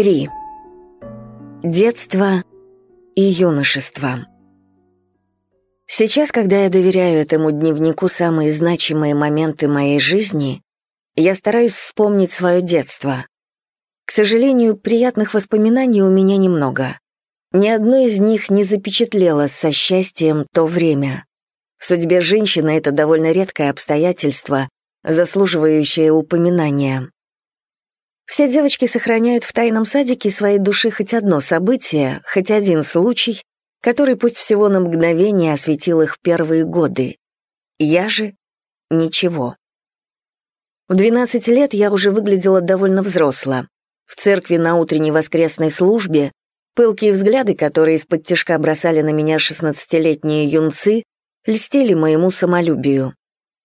3. Детство и юношество. Сейчас, когда я доверяю этому дневнику самые значимые моменты моей жизни, я стараюсь вспомнить свое детство. К сожалению, приятных воспоминаний у меня немного. Ни одно из них не запечатлело со счастьем то время. В судьбе женщины это довольно редкое обстоятельство, заслуживающее упоминания. Все девочки сохраняют в тайном садике своей души хоть одно событие, хоть один случай, который пусть всего на мгновение осветил их первые годы. Я же — ничего. В 12 лет я уже выглядела довольно взросло. В церкви на утренней воскресной службе пылкие взгляды, которые из-под тяжка бросали на меня шестнадцатилетние юнцы, льстили моему самолюбию.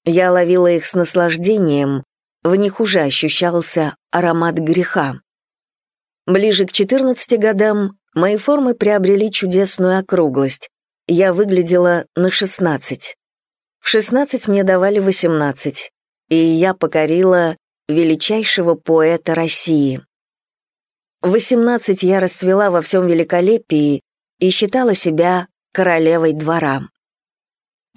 Я ловила их с наслаждением, в них уже ощущался аромат греха. Ближе к 14 годам мои формы приобрели чудесную округлость. Я выглядела на 16. В 16 мне давали 18, и я покорила величайшего поэта России. В 18 я расцвела во всем великолепии и считала себя королевой двора.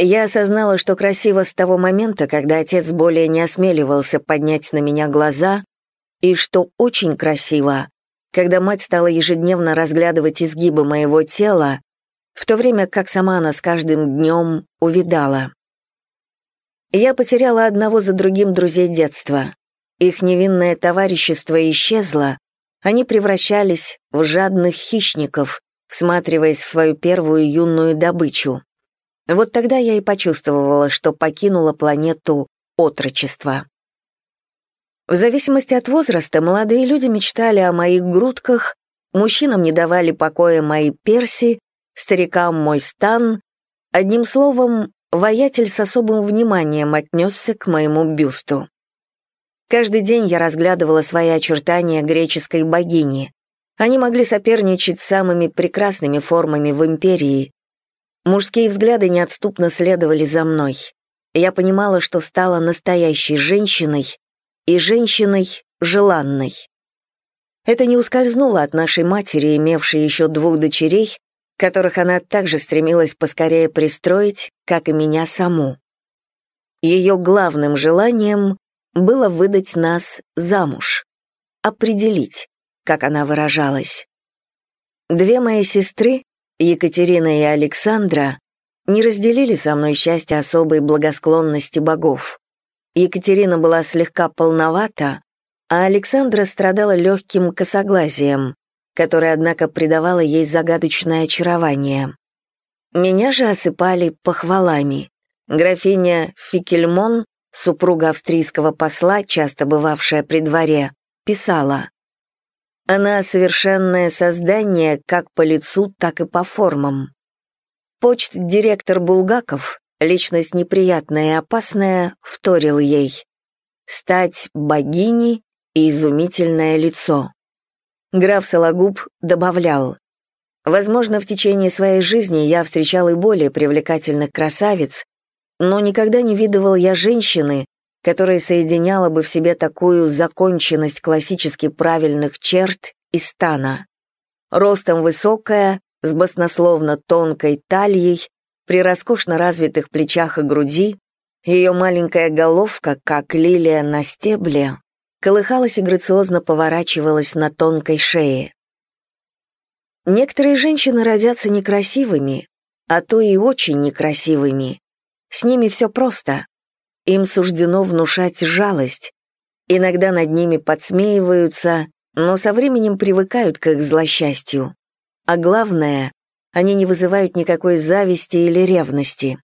Я осознала, что красиво с того момента, когда отец более не осмеливался поднять на меня глаза, и что очень красиво, когда мать стала ежедневно разглядывать изгибы моего тела, в то время как сама она с каждым днем увидала. Я потеряла одного за другим друзей детства. Их невинное товарищество исчезло, они превращались в жадных хищников, всматриваясь в свою первую юную добычу. Вот тогда я и почувствовала, что покинула планету отрочества. В зависимости от возраста молодые люди мечтали о моих грудках, мужчинам не давали покоя мои перси, старикам мой стан. Одним словом, воятель с особым вниманием отнесся к моему бюсту. Каждый день я разглядывала свои очертания греческой богини. Они могли соперничать с самыми прекрасными формами в империи, Мужские взгляды неотступно следовали за мной. Я понимала, что стала настоящей женщиной и женщиной желанной. Это не ускользнуло от нашей матери, имевшей еще двух дочерей, которых она также стремилась поскорее пристроить, как и меня саму. Ее главным желанием было выдать нас замуж, определить, как она выражалась. Две мои сестры, Екатерина и Александра не разделили со мной счастье особой благосклонности богов. Екатерина была слегка полновата, а Александра страдала легким косоглазием, которое, однако, придавало ей загадочное очарование. Меня же осыпали похвалами. Графиня Фикельмон, супруга австрийского посла, часто бывавшая при дворе, писала она совершенное создание как по лицу, так и по формам. Почт-директор Булгаков, личность неприятная и опасная, вторил ей. Стать богиней и изумительное лицо. Граф Сологуб добавлял. Возможно, в течение своей жизни я встречал и более привлекательных красавиц, но никогда не видывал я женщины, которая соединяла бы в себе такую законченность классически правильных черт и стана. Ростом высокая, с баснословно тонкой талией, при роскошно развитых плечах и груди, ее маленькая головка, как лилия на стебле, колыхалась и грациозно поворачивалась на тонкой шее. Некоторые женщины родятся некрасивыми, а то и очень некрасивыми. С ними все просто. Им суждено внушать жалость. Иногда над ними подсмеиваются, но со временем привыкают к их злосчастью. А главное, они не вызывают никакой зависти или ревности.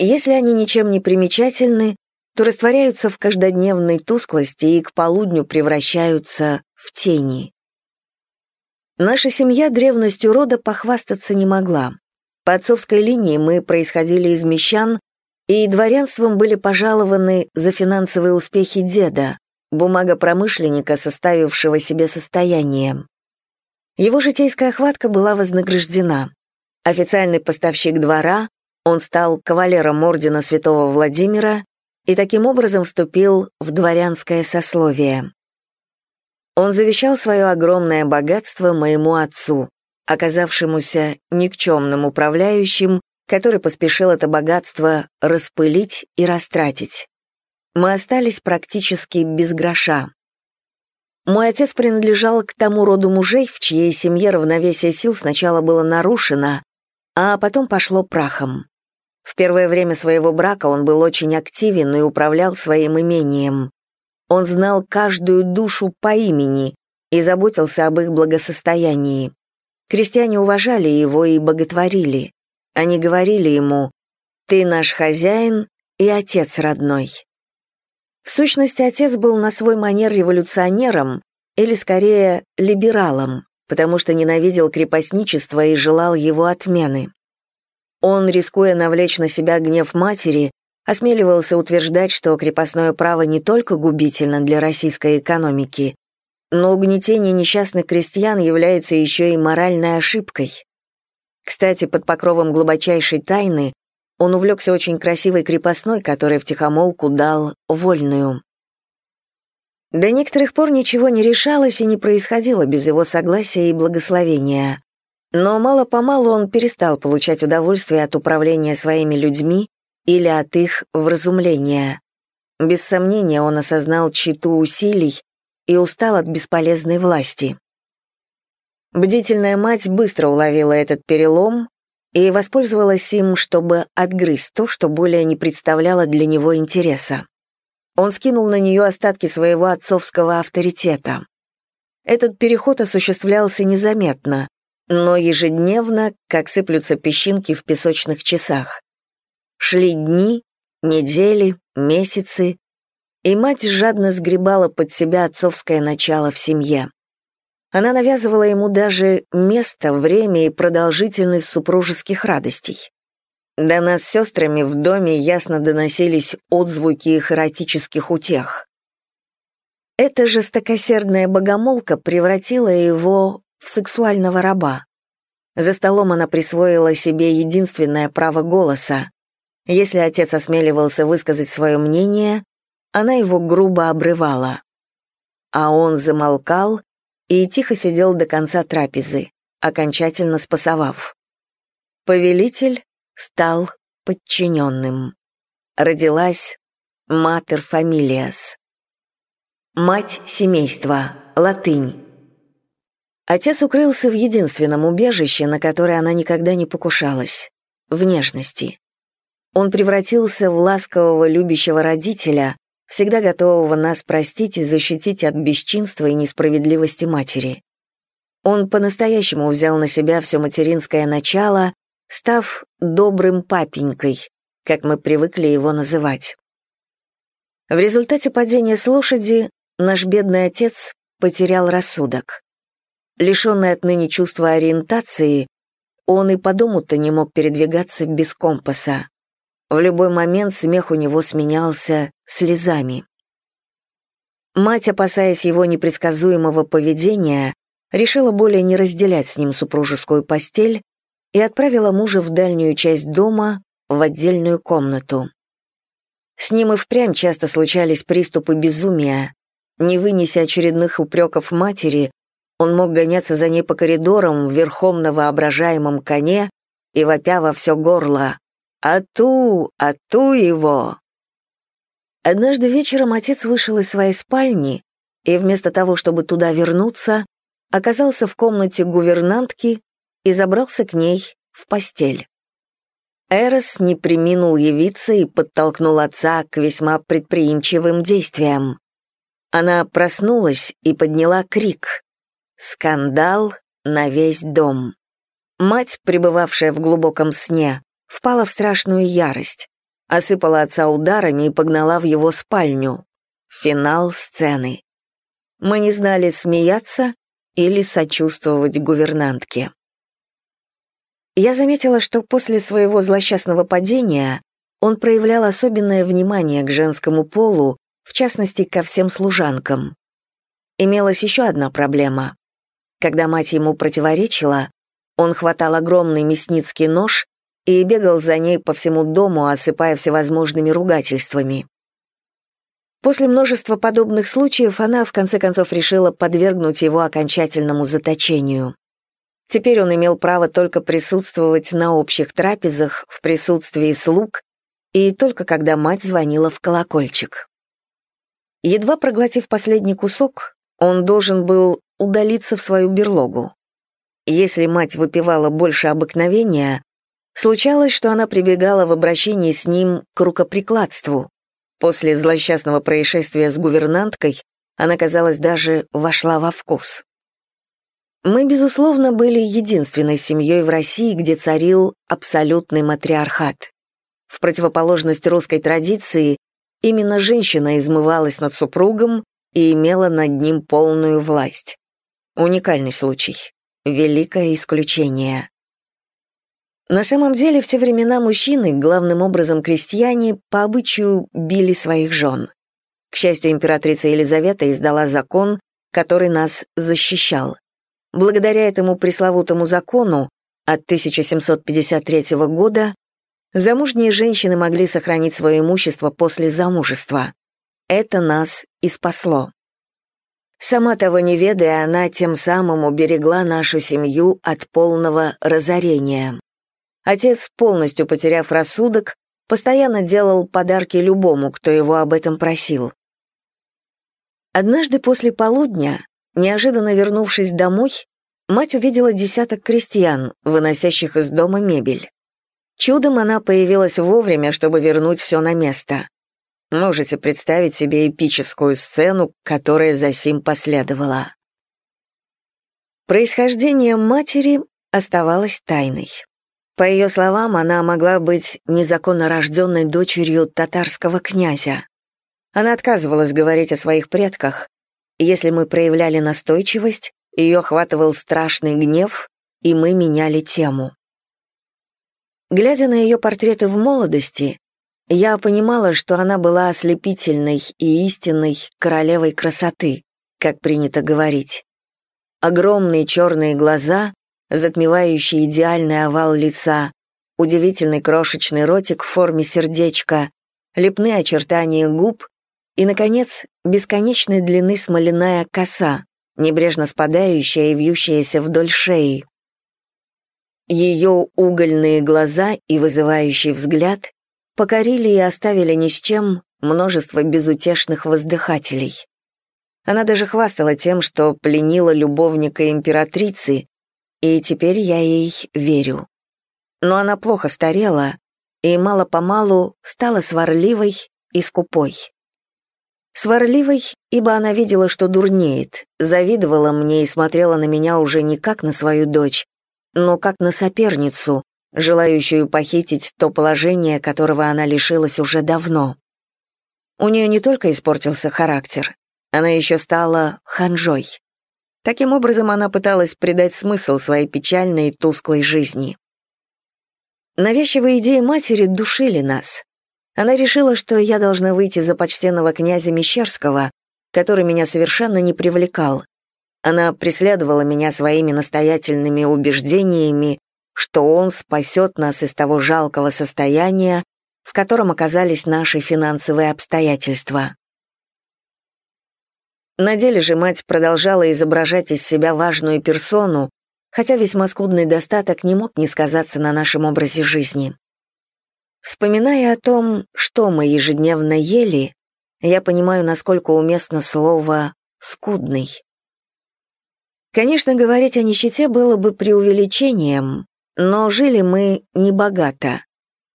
Если они ничем не примечательны, то растворяются в каждодневной тусклости и к полудню превращаются в тени. Наша семья древностью рода похвастаться не могла. По отцовской линии мы происходили из мещан, и дворянством были пожалованы за финансовые успехи деда, бумага промышленника, составившего себе состояние. Его житейская хватка была вознаграждена. Официальный поставщик двора, он стал кавалером ордена святого Владимира и таким образом вступил в дворянское сословие. Он завещал свое огромное богатство моему отцу, оказавшемуся никчемным управляющим, который поспешил это богатство распылить и растратить. Мы остались практически без гроша. Мой отец принадлежал к тому роду мужей, в чьей семье равновесие сил сначала было нарушено, а потом пошло прахом. В первое время своего брака он был очень активен и управлял своим имением. Он знал каждую душу по имени и заботился об их благосостоянии. Крестьяне уважали его и боготворили. Они говорили ему «Ты наш хозяин и отец родной». В сущности, отец был на свой манер революционером, или скорее либералом, потому что ненавидел крепостничество и желал его отмены. Он, рискуя навлечь на себя гнев матери, осмеливался утверждать, что крепостное право не только губительно для российской экономики, но угнетение несчастных крестьян является еще и моральной ошибкой. Кстати, под покровом глубочайшей тайны он увлекся очень красивой крепостной, которой втихомолку дал вольную. До некоторых пор ничего не решалось и не происходило без его согласия и благословения. Но мало-помалу он перестал получать удовольствие от управления своими людьми или от их вразумления. Без сомнения он осознал читу усилий и устал от бесполезной власти. Бдительная мать быстро уловила этот перелом и воспользовалась им, чтобы отгрызть то, что более не представляло для него интереса. Он скинул на нее остатки своего отцовского авторитета. Этот переход осуществлялся незаметно, но ежедневно, как сыплются песчинки в песочных часах. Шли дни, недели, месяцы, и мать жадно сгребала под себя отцовское начало в семье. Она навязывала ему даже место, время и продолжительность супружеских радостей. До нас с сестрами в доме ясно доносились отзвуки их эротических утех. Эта жестокосердная богомолка превратила его в сексуального раба. За столом она присвоила себе единственное право голоса. Если отец осмеливался высказать свое мнение, она его грубо обрывала. А он замолкал и тихо сидел до конца трапезы, окончательно спасовав. Повелитель стал подчиненным. Родилась Матер Фамилиас. Мать семейства, латынь. Отец укрылся в единственном убежище, на которое она никогда не покушалась — в нежности. Он превратился в ласкового любящего родителя, всегда готового нас простить и защитить от бесчинства и несправедливости матери. Он по-настоящему взял на себя все материнское начало, став добрым папенькой, как мы привыкли его называть. В результате падения с лошади наш бедный отец потерял рассудок. Лишенный отныне чувства ориентации, он и по дому-то не мог передвигаться без компаса. В любой момент смех у него сменялся слезами. Мать, опасаясь его непредсказуемого поведения, решила более не разделять с ним супружескую постель и отправила мужа в дальнюю часть дома, в отдельную комнату. С ним и впрямь часто случались приступы безумия. Не вынеся очередных упреков матери, он мог гоняться за ней по коридорам верхом на воображаемом коне и вопя во все горло «Ату! Ату его!». Однажды вечером отец вышел из своей спальни и вместо того, чтобы туда вернуться, оказался в комнате гувернантки и забрался к ней в постель. Эрос не приминул явиться и подтолкнул отца к весьма предприимчивым действиям. Она проснулась и подняла крик. Скандал на весь дом. Мать, пребывавшая в глубоком сне, впала в страшную ярость, осыпала отца ударами и погнала в его спальню. Финал сцены. Мы не знали, смеяться или сочувствовать гувернантке. Я заметила, что после своего злосчастного падения он проявлял особенное внимание к женскому полу, в частности, ко всем служанкам. Имелась еще одна проблема. Когда мать ему противоречила, он хватал огромный мясницкий нож и бегал за ней по всему дому, осыпая всевозможными ругательствами. После множества подобных случаев она, в конце концов, решила подвергнуть его окончательному заточению. Теперь он имел право только присутствовать на общих трапезах в присутствии слуг и только когда мать звонила в колокольчик. Едва проглотив последний кусок, он должен был удалиться в свою берлогу. Если мать выпивала больше обыкновения, случалось, что она прибегала в обращении с ним к рукоприкладству. После злосчастного происшествия с гувернанткой она, казалось, даже вошла во вкус. Мы, безусловно, были единственной семьей в России, где царил абсолютный матриархат. В противоположность русской традиции, именно женщина измывалась над супругом и имела над ним полную власть. Уникальный случай. Великое исключение. На самом деле, в те времена мужчины, главным образом крестьяне, по обычаю били своих жен. К счастью, императрица Елизавета издала закон, который нас защищал. Благодаря этому пресловутому закону от 1753 года замужние женщины могли сохранить свое имущество после замужества. Это нас и спасло. Сама того не ведая, она тем самым уберегла нашу семью от полного разорения. Отец, полностью потеряв рассудок, постоянно делал подарки любому, кто его об этом просил. Однажды после полудня Неожиданно вернувшись домой, мать увидела десяток крестьян, выносящих из дома мебель. Чудом она появилась вовремя, чтобы вернуть все на место. Можете представить себе эпическую сцену, которая за сим последовала. Происхождение матери оставалось тайной. По ее словам, она могла быть незаконно рожденной дочерью татарского князя. Она отказывалась говорить о своих предках, если мы проявляли настойчивость, ее охватывал страшный гнев, и мы меняли тему. Глядя на ее портреты в молодости, я понимала, что она была ослепительной и истинной королевой красоты, как принято говорить. Огромные черные глаза, затмевающие идеальный овал лица, удивительный крошечный ротик в форме сердечка, лепные очертания губ и, наконец, бесконечной длины смоляная коса, небрежно спадающая и вьющаяся вдоль шеи. Ее угольные глаза и вызывающий взгляд покорили и оставили ни с чем множество безутешных воздыхателей. Она даже хвастала тем, что пленила любовника императрицы, и теперь я ей верю. Но она плохо старела и мало-помалу стала сварливой и скупой. Сварливой, ибо она видела, что дурнеет, завидовала мне и смотрела на меня уже не как на свою дочь, но как на соперницу, желающую похитить то положение, которого она лишилась уже давно. У нее не только испортился характер, она еще стала ханжой. Таким образом, она пыталась придать смысл своей печальной и тусклой жизни. Навязчивые идеи матери душили нас. Она решила, что я должна выйти за почтенного князя Мещерского, который меня совершенно не привлекал. Она преследовала меня своими настоятельными убеждениями, что он спасет нас из того жалкого состояния, в котором оказались наши финансовые обстоятельства. На деле же мать продолжала изображать из себя важную персону, хотя весьма скудный достаток не мог не сказаться на нашем образе жизни. Вспоминая о том, что мы ежедневно ели, я понимаю, насколько уместно слово «скудный». Конечно, говорить о нищете было бы преувеличением, но жили мы небогато.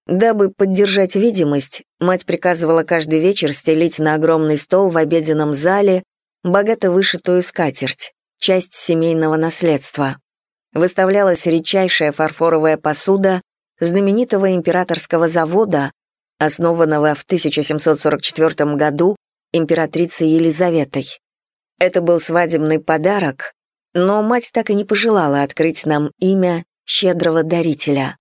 Дабы поддержать видимость, мать приказывала каждый вечер стелить на огромный стол в обеденном зале богато вышитую скатерть, часть семейного наследства. Выставлялась редчайшая фарфоровая посуда, знаменитого императорского завода, основанного в 1744 году императрицей Елизаветой. Это был свадебный подарок, но мать так и не пожелала открыть нам имя щедрого дарителя.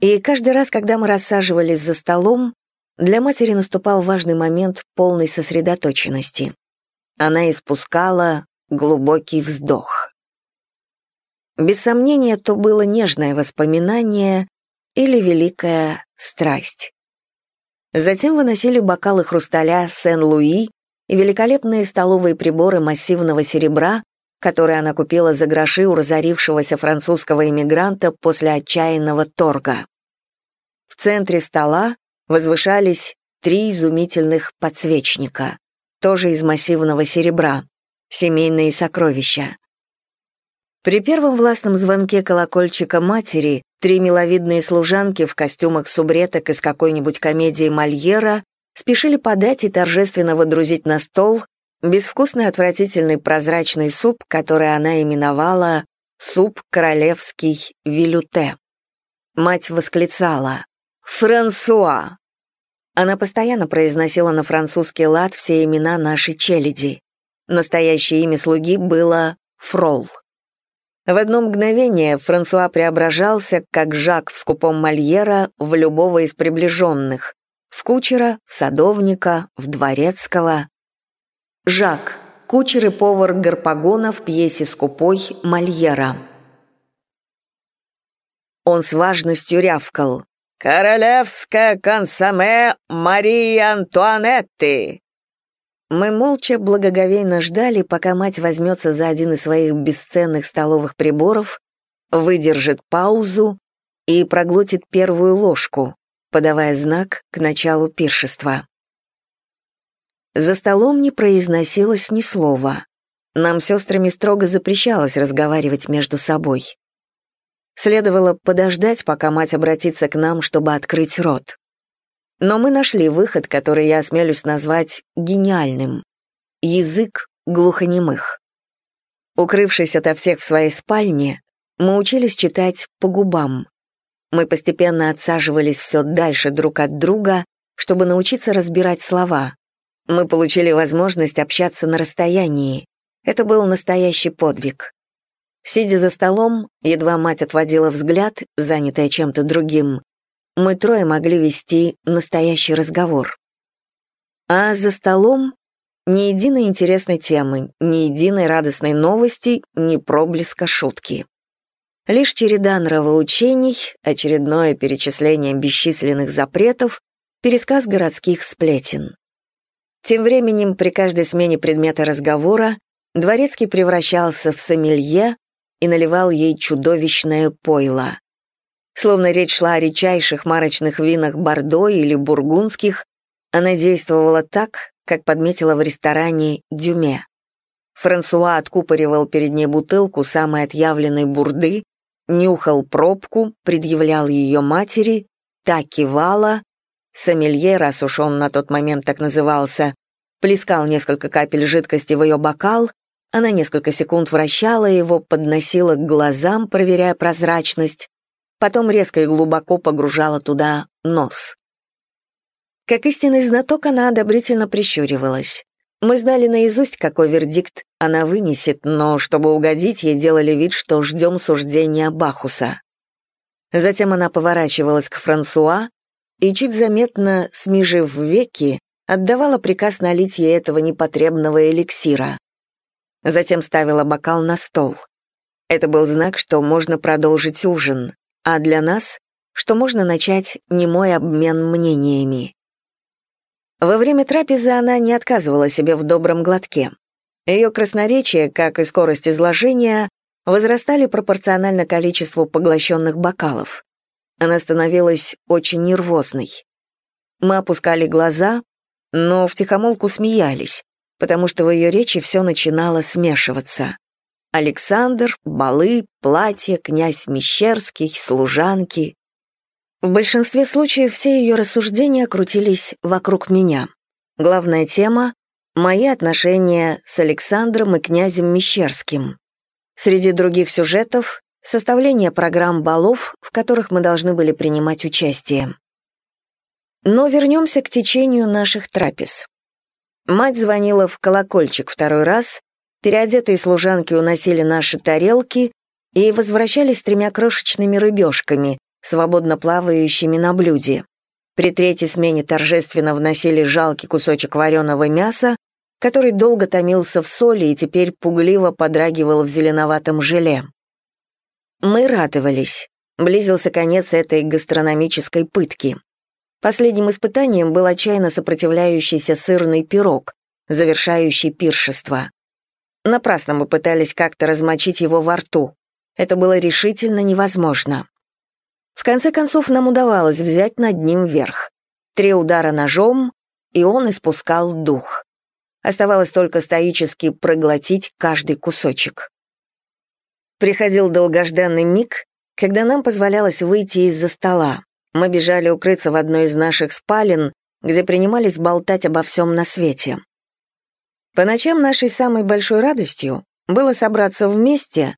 И каждый раз, когда мы рассаживались за столом, для матери наступал важный момент полной сосредоточенности. Она испускала глубокий вздох. Без сомнения, то было нежное воспоминание или великая страсть. Затем выносили бокалы хрусталя Сен-Луи и великолепные столовые приборы массивного серебра, которые она купила за гроши у разорившегося французского иммигранта после отчаянного торга. В центре стола возвышались три изумительных подсвечника, тоже из массивного серебра, семейные сокровища. При первом властном звонке колокольчика матери три миловидные служанки в костюмах субреток из какой-нибудь комедии Мольера спешили подать и торжественно водрузить на стол безвкусный отвратительный прозрачный суп, который она именовала «суп королевский вилюте». Мать восклицала «Франсуа!». Она постоянно произносила на французский лад все имена нашей челяди. Настоящее имя слуги было Фрол. В одно мгновение Франсуа преображался, как Жак в скупом Мольера, в любого из приближенных, в кучера, в садовника, в дворецкого. Жак, кучер и повар Гарпагона в пьесе «Скупой» Мольера. Он с важностью рявкал. «Королевская консоме Марии Антуанетты!» Мы молча благоговейно ждали, пока мать возьмется за один из своих бесценных столовых приборов, выдержит паузу и проглотит первую ложку, подавая знак к началу пиршества. За столом не произносилось ни слова. Нам сестрами строго запрещалось разговаривать между собой. Следовало подождать, пока мать обратится к нам, чтобы открыть рот. Но мы нашли выход, который я осмелюсь назвать гениальным. Язык глухонемых. Укрывшись ото всех в своей спальне, мы учились читать по губам. Мы постепенно отсаживались все дальше друг от друга, чтобы научиться разбирать слова. Мы получили возможность общаться на расстоянии. Это был настоящий подвиг. Сидя за столом, едва мать отводила взгляд, занятая чем-то другим, мы трое могли вести настоящий разговор. А за столом ни единой интересной темы, ни единой радостной новости, ни проблеска шутки. Лишь череда нравоучений, очередное перечисление бесчисленных запретов, пересказ городских сплетен. Тем временем при каждой смене предмета разговора Дворецкий превращался в сомелье и наливал ей чудовищное пойло. Словно речь шла о редчайших марочных винах Бордо или бургундских, она действовала так, как подметила в ресторане Дюме. Франсуа откупоривал перед ней бутылку самой отъявленной бурды, нюхал пробку, предъявлял ее матери, та кивала, сомелье, раз уж он на тот момент так назывался, плескал несколько капель жидкости в ее бокал, она несколько секунд вращала его, подносила к глазам, проверяя прозрачность, потом резко и глубоко погружала туда нос. Как истинный знаток она одобрительно прищуривалась. Мы знали наизусть, какой вердикт она вынесет, но чтобы угодить, ей делали вид, что ждем суждения Бахуса. Затем она поворачивалась к Франсуа и, чуть заметно смежив веки, отдавала приказ налить ей этого непотребного эликсира. Затем ставила бокал на стол. Это был знак, что можно продолжить ужин а для нас, что можно начать немой обмен мнениями. Во время трапезы она не отказывала себе в добром глотке. Ее красноречие, как и скорость изложения, возрастали пропорционально количеству поглощенных бокалов. Она становилась очень нервозной. Мы опускали глаза, но втихомолку смеялись, потому что в ее речи все начинало смешиваться. Александр, балы, платье, князь Мещерский, служанки. В большинстве случаев все ее рассуждения крутились вокруг меня. Главная тема — мои отношения с Александром и князем Мещерским. Среди других сюжетов — составление программ балов, в которых мы должны были принимать участие. Но вернемся к течению наших трапез. Мать звонила в колокольчик второй раз, Переодетые служанки уносили наши тарелки и возвращались с тремя крошечными рыбешками, свободно плавающими на блюде. При третьей смене торжественно вносили жалкий кусочек вареного мяса, который долго томился в соли и теперь пугливо подрагивал в зеленоватом желе. Мы радовались. Близился конец этой гастрономической пытки. Последним испытанием был отчаянно сопротивляющийся сырный пирог, завершающий пиршество. Напрасно мы пытались как-то размочить его во рту. Это было решительно невозможно. В конце концов, нам удавалось взять над ним верх. Три удара ножом, и он испускал дух. Оставалось только стоически проглотить каждый кусочек. Приходил долгожданный миг, когда нам позволялось выйти из-за стола. Мы бежали укрыться в одной из наших спален, где принимались болтать обо всем на свете. По ночам нашей самой большой радостью было собраться вместе,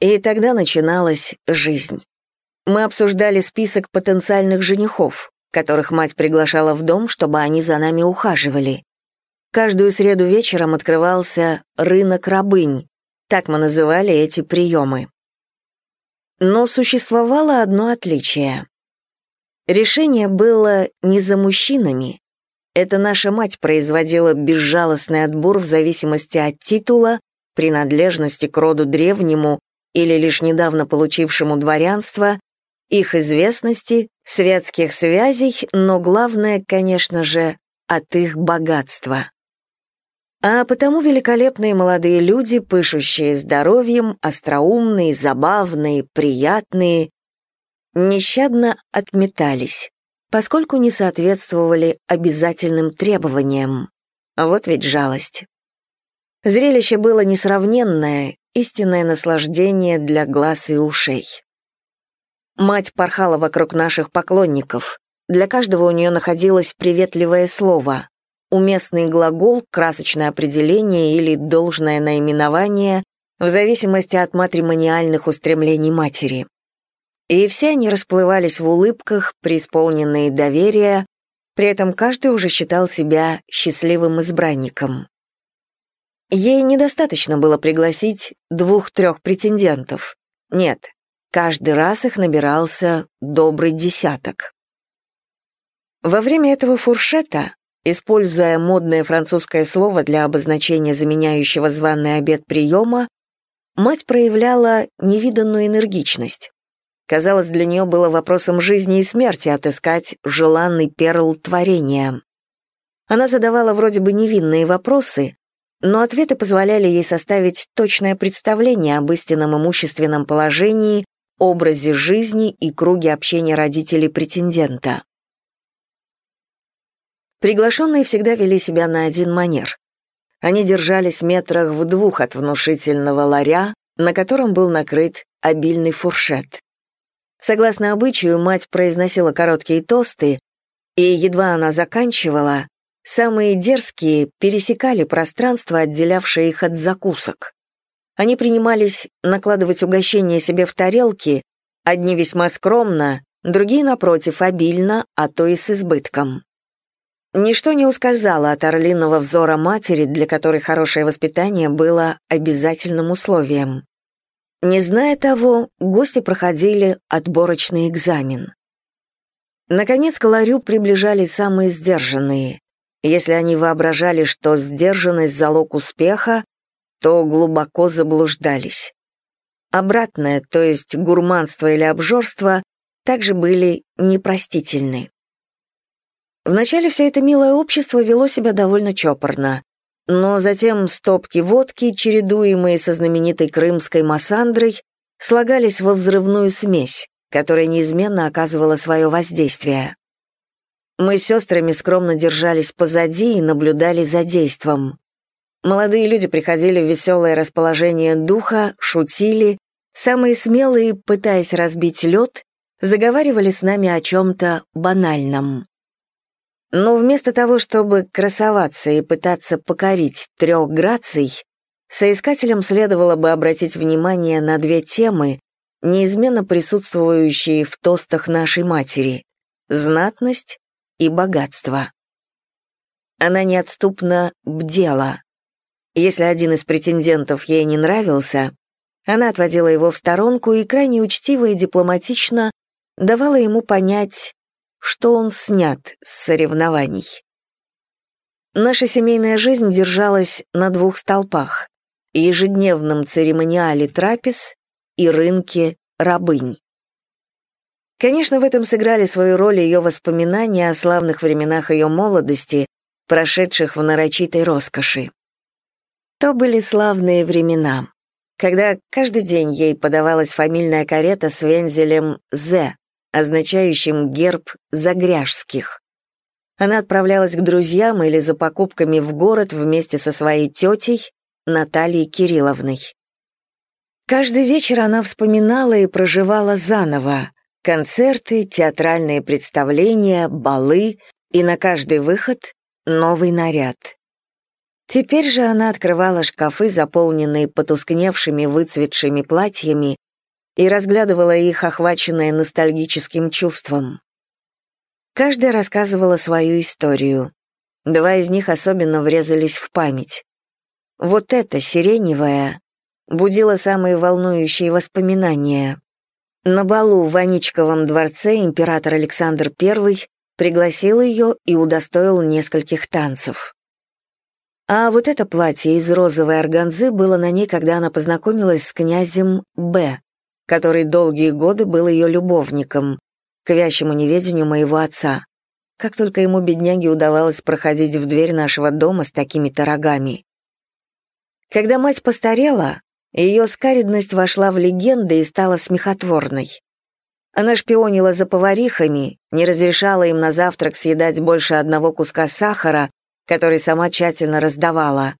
и тогда начиналась жизнь. Мы обсуждали список потенциальных женихов, которых мать приглашала в дом, чтобы они за нами ухаживали. Каждую среду вечером открывался рынок рабынь, так мы называли эти приемы. Но существовало одно отличие. Решение было не за мужчинами, это наша мать производила безжалостный отбор в зависимости от титула, принадлежности к роду древнему или лишь недавно получившему дворянство, их известности, светских связей, но главное, конечно же, от их богатства. А потому великолепные молодые люди, пышущие здоровьем, остроумные, забавные, приятные, нещадно отметались поскольку не соответствовали обязательным требованиям. Вот ведь жалость. Зрелище было несравненное, истинное наслаждение для глаз и ушей. Мать порхала вокруг наших поклонников. Для каждого у нее находилось приветливое слово, уместный глагол, красочное определение или должное наименование в зависимости от матримониальных устремлений матери. И все они расплывались в улыбках, преисполненные доверия, при этом каждый уже считал себя счастливым избранником. Ей недостаточно было пригласить двух-трех претендентов. Нет, каждый раз их набирался добрый десяток. Во время этого фуршета, используя модное французское слово для обозначения заменяющего званый обед приема, мать проявляла невиданную энергичность. Казалось, для нее было вопросом жизни и смерти отыскать желанный перл творения. Она задавала вроде бы невинные вопросы, но ответы позволяли ей составить точное представление об истинном имущественном положении, образе жизни и круге общения родителей претендента. Приглашенные всегда вели себя на один манер. Они держались метрах в двух от внушительного ларя, на котором был накрыт обильный фуршет. Согласно обычаю, мать произносила короткие тосты, и едва она заканчивала, самые дерзкие пересекали пространство, отделявшее их от закусок. Они принимались накладывать угощения себе в тарелки, одни весьма скромно, другие, напротив, обильно, а то и с избытком. Ничто не ускользало от орлиного взора матери, для которой хорошее воспитание было обязательным условием. Не зная того, гости проходили отборочный экзамен. Наконец к ларю приближались самые сдержанные. Если они воображали, что сдержанность — залог успеха, то глубоко заблуждались. Обратное, то есть гурманство или обжорство, также были непростительны. Вначале все это милое общество вело себя довольно чопорно. Но затем стопки водки, чередуемые со знаменитой крымской массандрой, слагались во взрывную смесь, которая неизменно оказывала свое воздействие. Мы с сестрами скромно держались позади и наблюдали за действом. Молодые люди приходили в веселое расположение духа, шутили, самые смелые, пытаясь разбить лед, заговаривали с нами о чем-то банальном. Но вместо того, чтобы красоваться и пытаться покорить трех граций, соискателям следовало бы обратить внимание на две темы, неизменно присутствующие в тостах нашей матери — знатность и богатство. Она неотступно бдела. Если один из претендентов ей не нравился, она отводила его в сторонку и крайне учтиво и дипломатично давала ему понять, что он снят с соревнований. Наша семейная жизнь держалась на двух столпах — ежедневном церемониале трапез и рынке рабынь. Конечно, в этом сыграли свою роль ее воспоминания о славных временах ее молодости, прошедших в нарочитой роскоши. То были славные времена, когда каждый день ей подавалась фамильная карета с вензелем «З», означающим герб Загряжских. Она отправлялась к друзьям или за покупками в город вместе со своей тетей Натальей Кирилловной. Каждый вечер она вспоминала и проживала заново концерты, театральные представления, балы и на каждый выход новый наряд. Теперь же она открывала шкафы, заполненные потускневшими выцветшими платьями, и разглядывала их, охваченная ностальгическим чувством. Каждая рассказывала свою историю. Два из них особенно врезались в память. Вот эта, сиреневая, будила самые волнующие воспоминания. На балу в Ваничковом дворце император Александр I пригласил ее и удостоил нескольких танцев. А вот это платье из розовой органзы было на ней, когда она познакомилась с князем Б, который долгие годы был ее любовником, к вящему неведению моего отца. Как только ему, бедняге, удавалось проходить в дверь нашего дома с такими-то рогами. Когда мать постарела, ее скаридность вошла в легенды и стала смехотворной. Она шпионила за поварихами, не разрешала им на завтрак съедать больше одного куска сахара, который сама тщательно раздавала.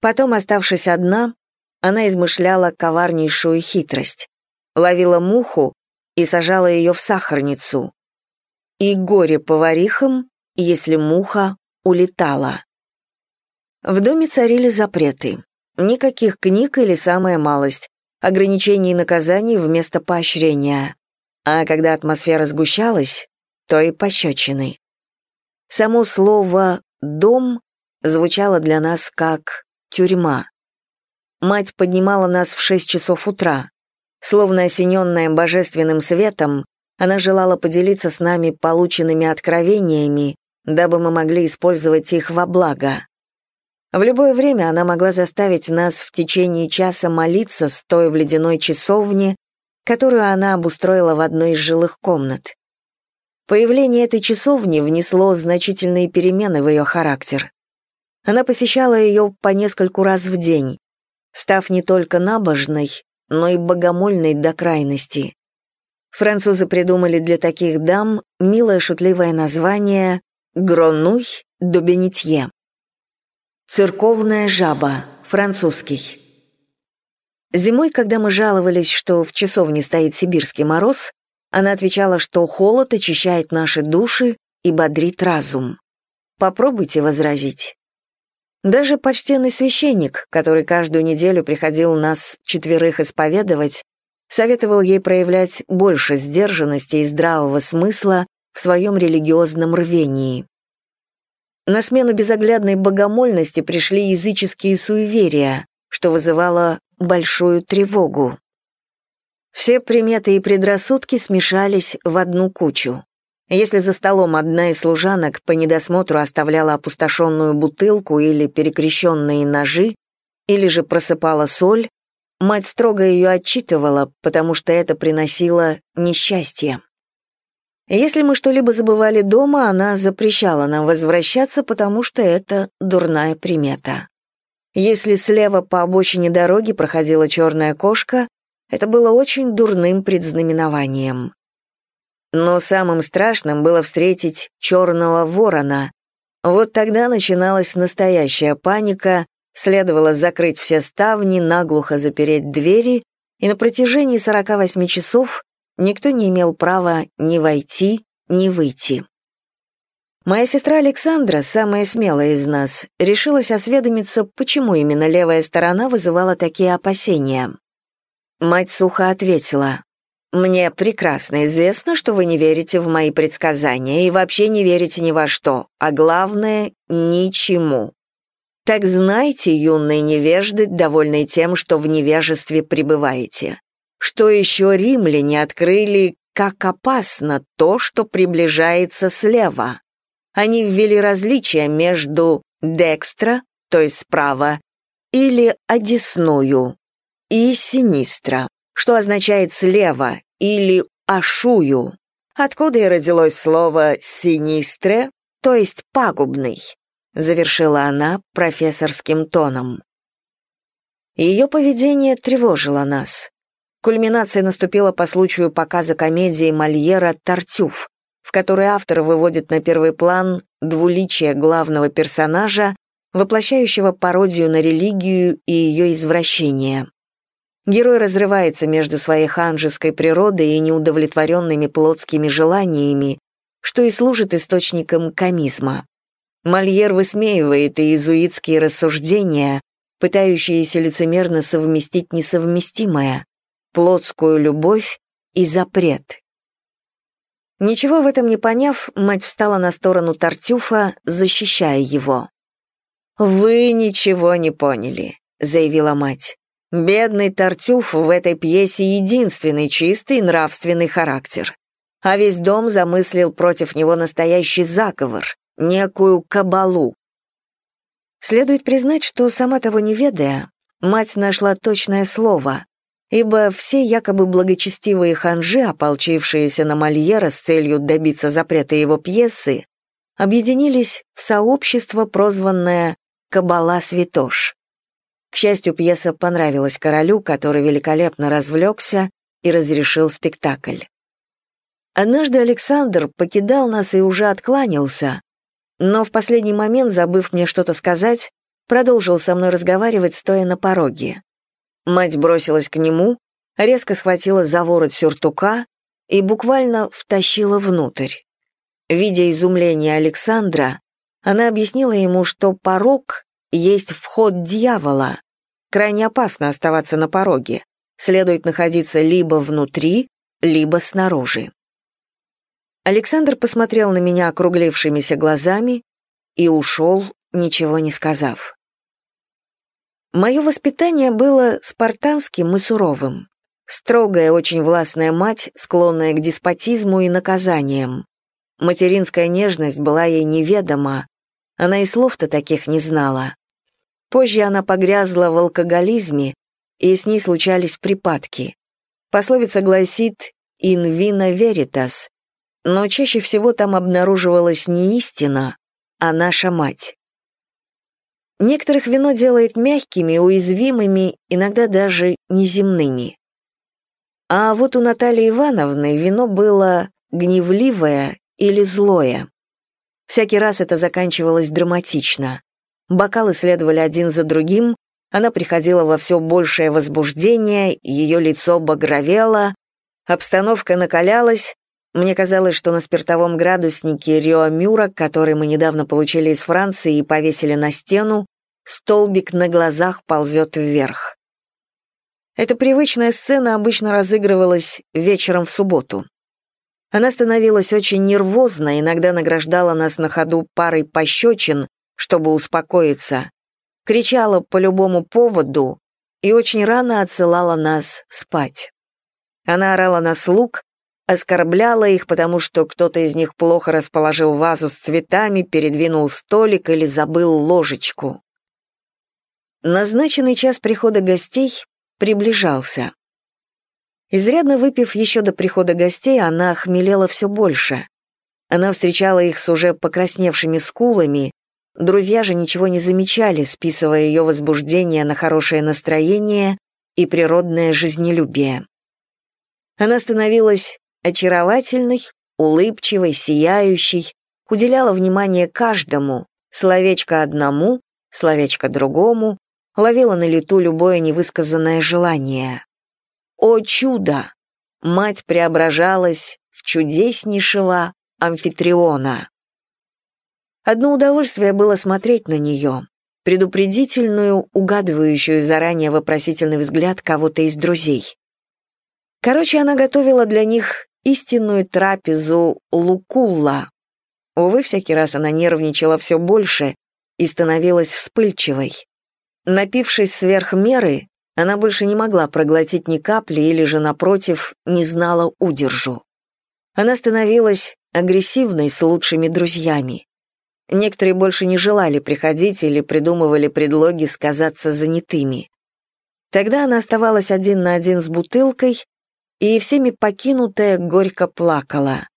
Потом, оставшись одна, она измышляла коварнейшую хитрость. Ловила муху и сажала ее в сахарницу. И горе поварихам, если муха улетала. В доме царили запреты. Никаких книг или самая малость, ограничений и наказаний вместо поощрения. А когда атмосфера сгущалась, то и пощечины. Само слово «дом» звучало для нас как «тюрьма». Мать поднимала нас в шесть часов утра. Словно осененная божественным светом, она желала поделиться с нами полученными откровениями, дабы мы могли использовать их во благо. В любое время она могла заставить нас в течение часа молиться, стоя в ледяной часовне, которую она обустроила в одной из жилых комнат. Появление этой часовни внесло значительные перемены в ее характер. Она посещала ее по нескольку раз в день, став не только набожной, но и богомольной до крайности. Французы придумали для таких дам милое шутливое название «Гронуй до Бенитье». Церковная жаба, французский. Зимой, когда мы жаловались, что в часовне стоит сибирский мороз, она отвечала, что холод очищает наши души и бодрит разум. Попробуйте возразить. Даже почтенный священник, который каждую неделю приходил нас четверых исповедовать, советовал ей проявлять больше сдержанности и здравого смысла в своем религиозном рвении. На смену безоглядной богомольности пришли языческие суеверия, что вызывало большую тревогу. Все приметы и предрассудки смешались в одну кучу. Если за столом одна из служанок по недосмотру оставляла опустошенную бутылку или перекрещенные ножи, или же просыпала соль, мать строго ее отчитывала, потому что это приносило несчастье. Если мы что-либо забывали дома, она запрещала нам возвращаться, потому что это дурная примета. Если слева по обочине дороги проходила черная кошка, это было очень дурным предзнаменованием. Но самым страшным было встретить черного ворона. Вот тогда начиналась настоящая паника, следовало закрыть все ставни, наглухо запереть двери, и на протяжении 48 часов никто не имел права ни войти, ни выйти. Моя сестра Александра, самая смелая из нас, решилась осведомиться, почему именно левая сторона вызывала такие опасения. Мать сухо ответила, «Мне прекрасно известно, что вы не верите в мои предсказания и вообще не верите ни во что, а главное — ничему. Так знайте, юные невежды, довольные тем, что в невежестве пребываете что еще римляне открыли, как опасно то, что приближается слева. Они ввели различия между «декстра», то есть справа, или «одесную», и «синистра», что означает «слева», или «ашую», откуда и родилось слово «синистре», то есть «пагубный», завершила она профессорским тоном. Ее поведение тревожило нас. Кульминация наступила по случаю показа комедии Мольера «Тартюф», в которой автор выводит на первый план двуличие главного персонажа, воплощающего пародию на религию и ее извращение. Герой разрывается между своей ханжеской природой и неудовлетворенными плотскими желаниями, что и служит источником комизма. Мольер высмеивает иезуитские рассуждения, пытающиеся лицемерно совместить несовместимое — плотскую любовь и запрет. Ничего в этом не поняв, мать встала на сторону Тартюфа, защищая его. «Вы ничего не поняли», — заявила мать. «Бедный Тартюф в этой пьесе единственный чистый нравственный характер. А весь дом замыслил против него настоящий заговор, некую кабалу. Следует признать, что, сама того не ведая, мать нашла точное слово, ибо все якобы благочестивые ханжи, ополчившиеся на Мольера с целью добиться запрета его пьесы, объединились в сообщество, прозванное «Кабала Святош». К счастью, пьеса понравилась королю, который великолепно развлекся и разрешил спектакль. Однажды Александр покидал нас и уже откланялся, но в последний момент, забыв мне что-то сказать, продолжил со мной разговаривать, стоя на пороге. Мать бросилась к нему, резко схватила за ворот сюртука и буквально втащила внутрь. Видя изумление Александра, она объяснила ему, что порог есть вход дьявола. Крайне опасно оставаться на пороге. Следует находиться либо внутри, либо снаружи. Александр посмотрел на меня округлившимися глазами и ушел, ничего не сказав. Мое воспитание было спартанским и суровым. Строгая, очень властная мать, склонная к деспотизму и наказаниям. Материнская нежность была ей неведома, она и слов-то таких не знала. Позже она погрязла в алкоголизме, и с ней случались припадки. Пословица гласит «in vino veritas», но чаще всего там обнаруживалась не истина, а наша мать. Некоторых вино делает мягкими, уязвимыми, иногда даже неземными. А вот у Натальи Ивановны вино было гневливое или злое. Всякий раз это заканчивалось драматично. Бокалы следовали один за другим, она приходила во все большее возбуждение, ее лицо багровело, обстановка накалялась, мне казалось, что на спиртовом градуснике Рио Мюра, который мы недавно получили из Франции и повесили на стену, столбик на глазах ползет вверх. Эта привычная сцена обычно разыгрывалась вечером в субботу. Она становилась очень нервозна, иногда награждала нас на ходу парой пощечин, чтобы успокоиться, кричала по любому поводу и очень рано отсылала нас спать. Она орала на слуг, оскорбляла их, потому что кто-то из них плохо расположил вазу с цветами, передвинул столик или забыл ложечку. Назначенный час прихода гостей приближался. Изрядно выпив еще до прихода гостей, она охмелела все больше. Она встречала их с уже покрасневшими скулами, друзья же ничего не замечали, списывая ее возбуждение на хорошее настроение и природное жизнелюбие. Она становилась очаровательной, улыбчивой, сияющей, уделяла внимание каждому, словечко одному, словечко другому, ловила на лету любое невысказанное желание. О чудо! Мать преображалась в чудеснейшего амфитриона. Одно удовольствие было смотреть на нее, предупредительную, угадывающую заранее вопросительный взгляд кого-то из друзей. Короче, она готовила для них истинную трапезу лукулла. Увы, всякий раз она нервничала все больше и становилась вспыльчивой. Напившись сверх меры, она больше не могла проглотить ни капли или же, напротив, не знала удержу. Она становилась агрессивной с лучшими друзьями. Некоторые больше не желали приходить или придумывали предлоги сказаться занятыми. Тогда она оставалась один на один с бутылкой и всеми покинутая горько плакала.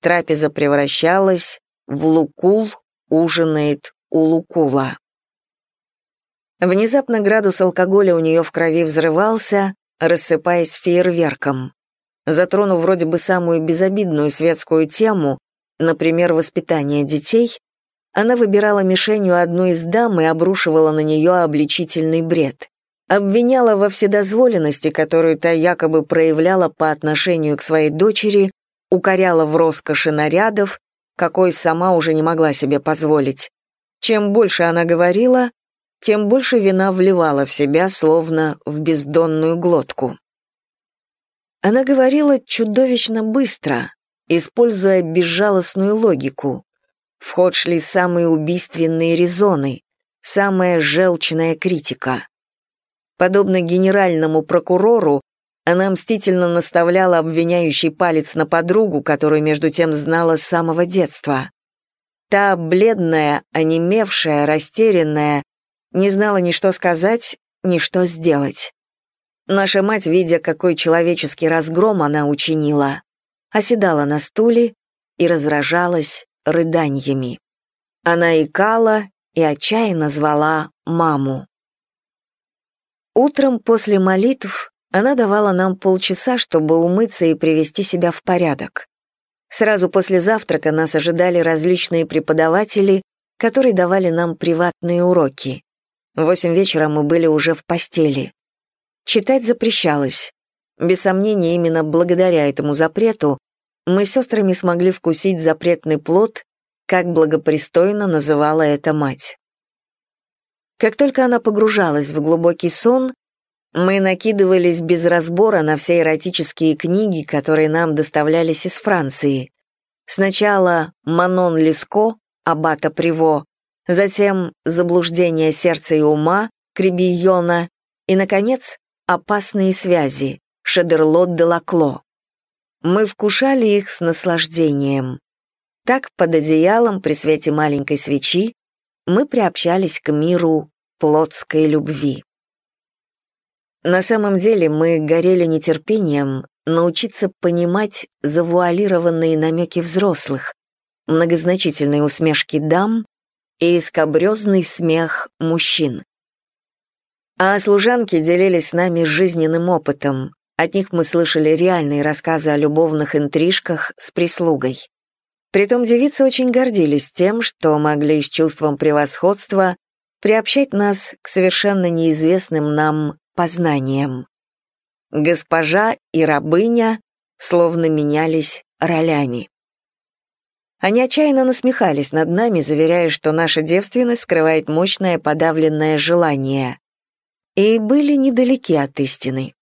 Трапеза превращалась в лукул ужинает у лукула. Внезапно градус алкоголя у нее в крови взрывался, рассыпаясь фейерверком. Затронув вроде бы самую безобидную светскую тему, например, воспитание детей, она выбирала мишенью одну из дам и обрушивала на нее обличительный бред. Обвиняла во вседозволенности, которую та якобы проявляла по отношению к своей дочери, укоряла в роскоши нарядов, какой сама уже не могла себе позволить. Чем больше она говорила, тем больше вина вливала в себя, словно в бездонную глотку. Она говорила чудовищно быстро, используя безжалостную логику. В ход шли самые убийственные резоны, самая желчная критика. Подобно генеральному прокурору, она мстительно наставляла обвиняющий палец на подругу, которую между тем знала с самого детства. Та бледная, онемевшая, растерянная, не знала ни что сказать, ни что сделать. Наша мать, видя, какой человеческий разгром она учинила, оседала на стуле и разражалась рыданиями. Она икала и отчаянно звала маму. Утром после молитв она давала нам полчаса, чтобы умыться и привести себя в порядок. Сразу после завтрака нас ожидали различные преподаватели, которые давали нам приватные уроки. В восемь вечера мы были уже в постели. Читать запрещалось. Без сомнения, именно благодаря этому запрету мы с сестрами смогли вкусить запретный плод, как благопристойно называла это мать. Как только она погружалась в глубокий сон, мы накидывались без разбора на все эротические книги, которые нам доставлялись из Франции. Сначала Манон Леско, Аббата Приво, затем «Заблуждение сердца и ума» Кребийона и, наконец, «Опасные связи» Шедерлот де Лакло. Мы вкушали их с наслаждением. Так, под одеялом при свете маленькой свечи, мы приобщались к миру плотской любви. На самом деле мы горели нетерпением научиться понимать завуалированные намеки взрослых, многозначительные усмешки дам и скобрезный смех мужчин. А служанки делились с нами жизненным опытом. От них мы слышали реальные рассказы о любовных интрижках с прислугой. Притом девицы очень гордились тем, что могли с чувством превосходства приобщать нас к совершенно неизвестным нам познанием. Госпожа и рабыня словно менялись ролями. Они отчаянно насмехались над нами, заверяя, что наша девственность скрывает мощное подавленное желание. И были недалеки от истины.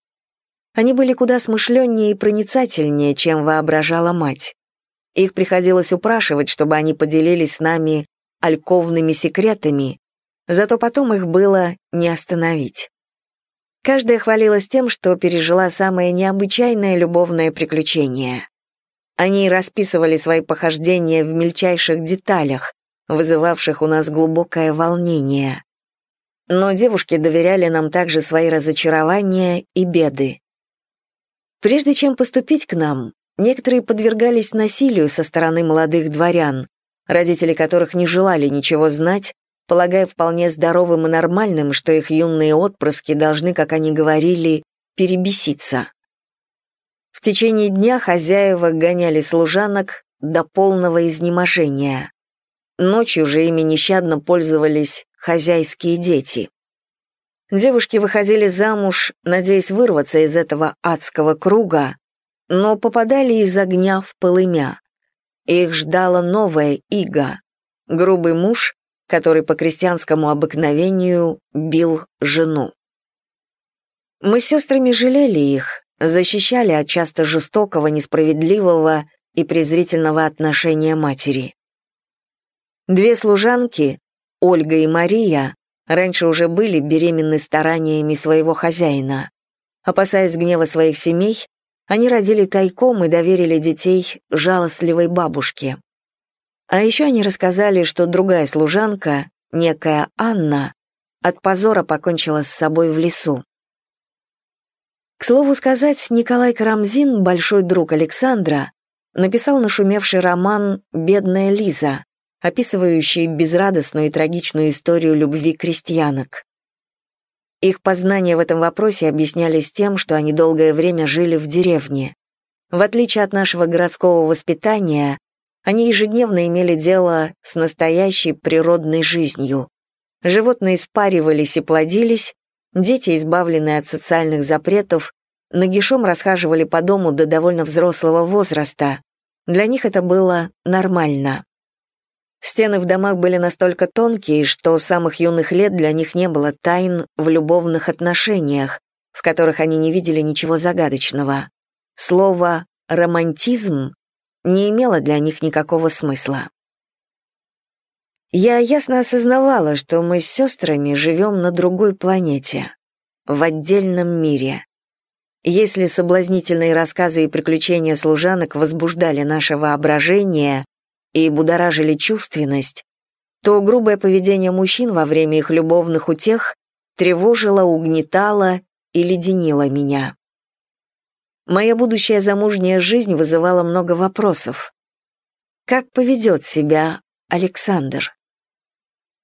Они были куда смышленнее и проницательнее, чем воображала мать. Их приходилось упрашивать, чтобы они поделились с нами альковными секретами, зато потом их было не остановить. Каждая хвалилась тем, что пережила самое необычайное любовное приключение. Они расписывали свои похождения в мельчайших деталях, вызывавших у нас глубокое волнение. Но девушки доверяли нам также свои разочарования и беды. Прежде чем поступить к нам, некоторые подвергались насилию со стороны молодых дворян, родители которых не желали ничего знать полагая вполне здоровым и нормальным, что их юные отпрыски должны, как они говорили, перебеситься. В течение дня хозяева гоняли служанок до полного изнеможения. Ночью же ими нещадно пользовались хозяйские дети. Девушки выходили замуж, надеясь вырваться из этого адского круга, но попадали из огня в полымя. Их ждала новая ига. Грубый муж, который по крестьянскому обыкновению бил жену. Мы с сестрами жалели их, защищали от часто жестокого, несправедливого и презрительного отношения матери. Две служанки, Ольга и Мария, раньше уже были беременны стараниями своего хозяина. Опасаясь гнева своих семей, они родили тайком и доверили детей жалостливой бабушке. А еще они рассказали, что другая служанка, некая Анна, от позора покончила с собой в лесу. К слову сказать, Николай Карамзин, большой друг Александра, написал нашумевший роман «Бедная Лиза», описывающий безрадостную и трагичную историю любви крестьянок. Их познания в этом вопросе объяснялись тем, что они долгое время жили в деревне. В отличие от нашего городского воспитания, они ежедневно имели дело с настоящей природной жизнью. Животные спаривались и плодились, дети, избавленные от социальных запретов, нагишом расхаживали по дому до довольно взрослого возраста. Для них это было нормально. Стены в домах были настолько тонкие, что с самых юных лет для них не было тайн в любовных отношениях, в которых они не видели ничего загадочного. Слово «романтизм» не имело для них никакого смысла. Я ясно осознавала, что мы с сестрами живем на другой планете, в отдельном мире. Если соблазнительные рассказы и приключения служанок возбуждали наше воображение и будоражили чувственность, то грубое поведение мужчин во время их любовных утех тревожило, угнетало и леденило меня. Моя будущая замужняя жизнь вызывала много вопросов. Как поведет себя Александр?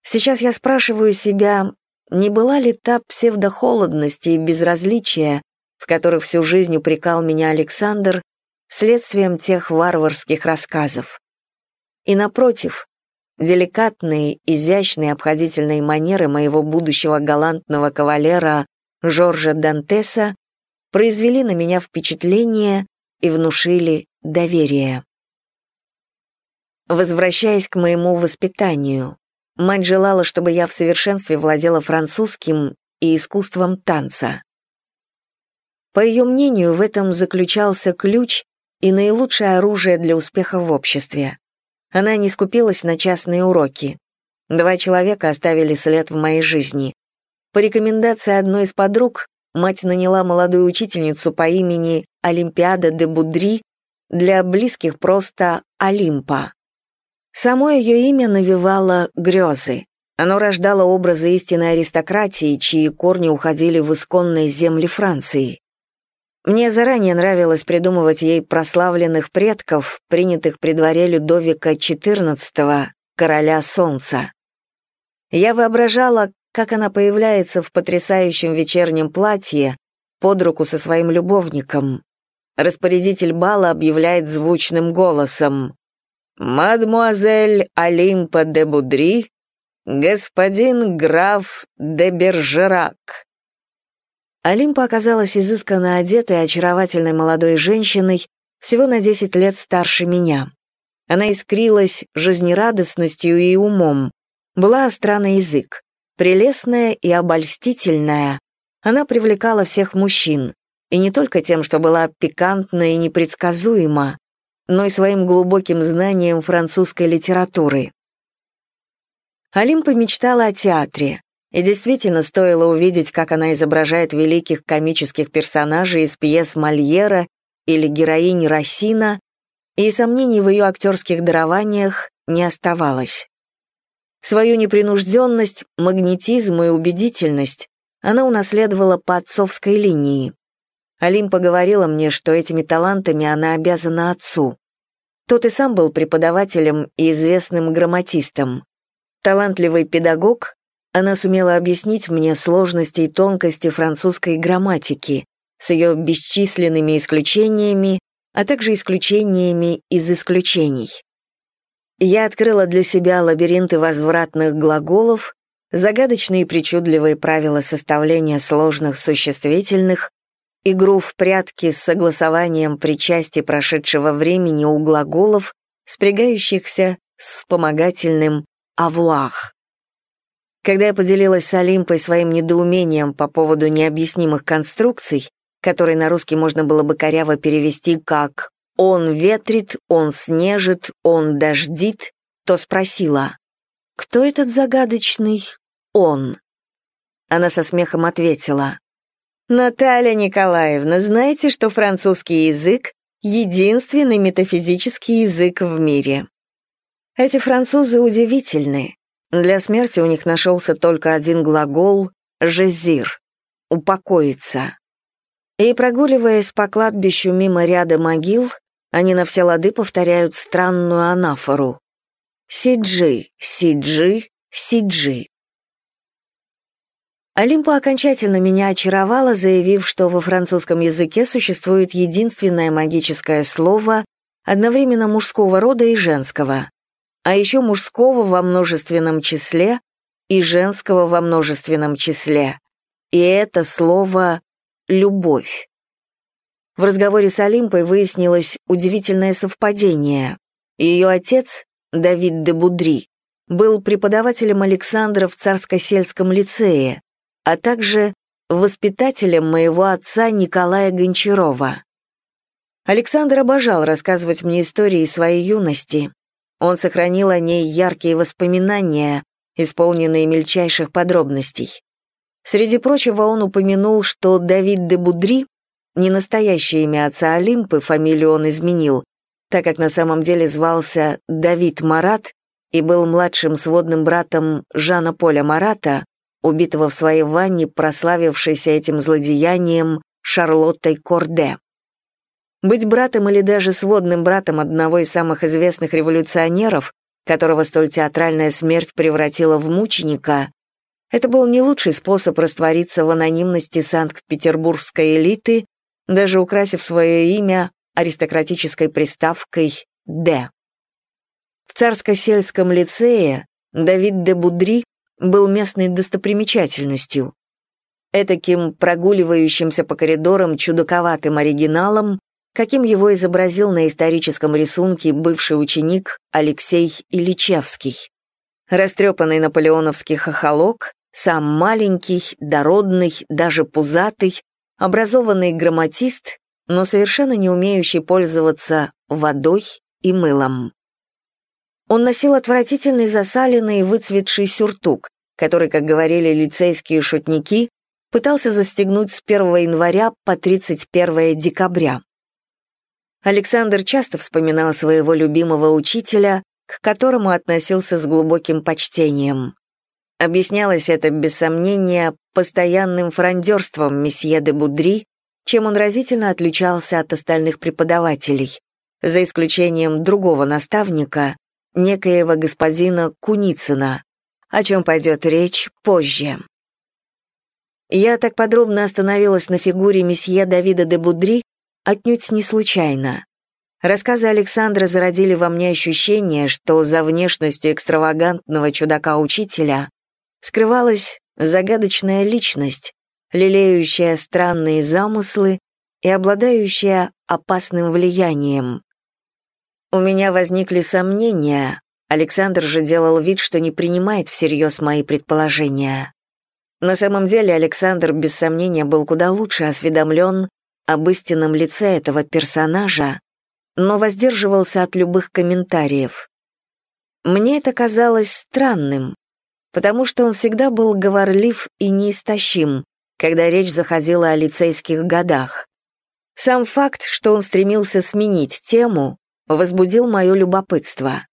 Сейчас я спрашиваю себя, не была ли та псевдохолодность и безразличие, в которых всю жизнь упрекал меня Александр, следствием тех варварских рассказов. И напротив, деликатные, изящные, обходительные манеры моего будущего галантного кавалера Жоржа Дантеса произвели на меня впечатление и внушили доверие. Возвращаясь к моему воспитанию, мать желала, чтобы я в совершенстве владела французским и искусством танца. По ее мнению, в этом заключался ключ и наилучшее оружие для успеха в обществе. Она не скупилась на частные уроки. Два человека оставили след в моей жизни. По рекомендации одной из подруг, мать наняла молодую учительницу по имени Олимпиада де Будри, для близких просто Олимпа. Само ее имя навевало грезы. Оно рождало образы истинной аристократии, чьи корни уходили в исконные земли Франции. Мне заранее нравилось придумывать ей прославленных предков, принятых при дворе Людовика XIV, короля солнца. Я воображала, как она появляется в потрясающем вечернем платье под руку со своим любовником. Распорядитель бала объявляет звучным голосом «Мадмуазель Олимпа де Будри, господин граф де Бержерак». Олимпа оказалась изысканно одетой очаровательной молодой женщиной, всего на 10 лет старше меня. Она искрилась жизнерадостностью и умом, была остра язык. Прелестная и обольстительная, она привлекала всех мужчин, и не только тем, что была пикантна и непредсказуема, но и своим глубоким знанием французской литературы. Олимпа мечтала о театре, и действительно стоило увидеть, как она изображает великих комических персонажей из пьес Мольера или героинь Рассина, и сомнений в ее актерских дарованиях не оставалось. Свою непринужденность, магнетизм и убедительность она унаследовала по отцовской линии. Олимпа говорила мне, что этими талантами она обязана отцу. Тот и сам был преподавателем и известным грамматистом. Талантливый педагог, она сумела объяснить мне сложности и тонкости французской грамматики с ее бесчисленными исключениями, а также исключениями из исключений. Я открыла для себя лабиринты возвратных глаголов, загадочные и причудливые правила составления сложных существительных, игру в прятки с согласованием причастия прошедшего времени у глаголов, спрягающихся с вспомогательным «авуах». Когда я поделилась с Олимпой своим недоумением по поводу необъяснимых конструкций, которые на русский можно было бы коряво перевести как он ветрит, он снежит, он дождит, то спросила, кто этот загадочный он? Она со смехом ответила, Наталья Николаевна, знаете, что французский язык — единственный метафизический язык в мире? Эти французы удивительны. Для смерти у них нашелся только один глагол «жезир» — «упокоиться». И прогуливаясь по кладбищу мимо ряда могил, Они на все лады повторяют странную анафору. Сиджи, сиджи, сиджи. Олимпа окончательно меня очаровала, заявив, что во французском языке существует единственное магическое слово, одновременно мужского рода и женского, а еще мужского во множественном числе и женского во множественном числе. И это слово «любовь». В разговоре с Олимпой выяснилось удивительное совпадение. Ее отец, Давид де Будри, был преподавателем Александра в Царско-сельском лицее, а также воспитателем моего отца Николая Гончарова. Александр обожал рассказывать мне истории своей юности. Он сохранил о ней яркие воспоминания, исполненные мельчайших подробностей. Среди прочего он упомянул, что Давид де Будри, не настоящее имя отца Олимпы, фамилию он изменил, так как на самом деле звался Давид Марат и был младшим сводным братом Жана Поля Марата, убитого в своей ванне, прославившейся этим злодеянием Шарлоттой Корде. Быть братом или даже сводным братом одного из самых известных революционеров, которого столь театральная смерть превратила в мученика, это был не лучший способ раствориться в анонимности санкт-петербургской элиты, даже украсив свое имя аристократической приставкой «Д». В царско-сельском лицее Давид де Будри был местной достопримечательностью. Этаким прогуливающимся по коридорам чудаковатым оригиналом, каким его изобразил на историческом рисунке бывший ученик Алексей Ильичевский. Растрепанный наполеоновский хохолок, сам маленький, дородный, даже пузатый, образованный грамматист, но совершенно не умеющий пользоваться водой и мылом. Он носил отвратительный засаленный выцветший сюртук, который, как говорили лицейские шутники, пытался застегнуть с 1 января по 31 декабря. Александр часто вспоминал своего любимого учителя, к которому относился с глубоким почтением. Объяснялось это, без сомнения, постоянным фрондерством месье де Будри, чем он разительно отличался от остальных преподавателей, за исключением другого наставника, некоего господина Куницына, о чем пойдет речь позже. Я так подробно остановилась на фигуре месье Давида де Будри отнюдь не случайно. Рассказы Александра зародили во мне ощущение, что за внешностью экстравагантного чудака-учителя скрывалась загадочная личность, лелеющая странные замыслы и обладающая опасным влиянием. У меня возникли сомнения, Александр же делал вид, что не принимает всерьез мои предположения. На самом деле Александр без сомнения был куда лучше осведомлен об истинном лице этого персонажа, но воздерживался от любых комментариев. Мне это казалось странным, потому что он всегда был говорлив и неистощим, когда речь заходила о лицейских годах. Сам факт, что он стремился сменить тему, возбудил мое любопытство.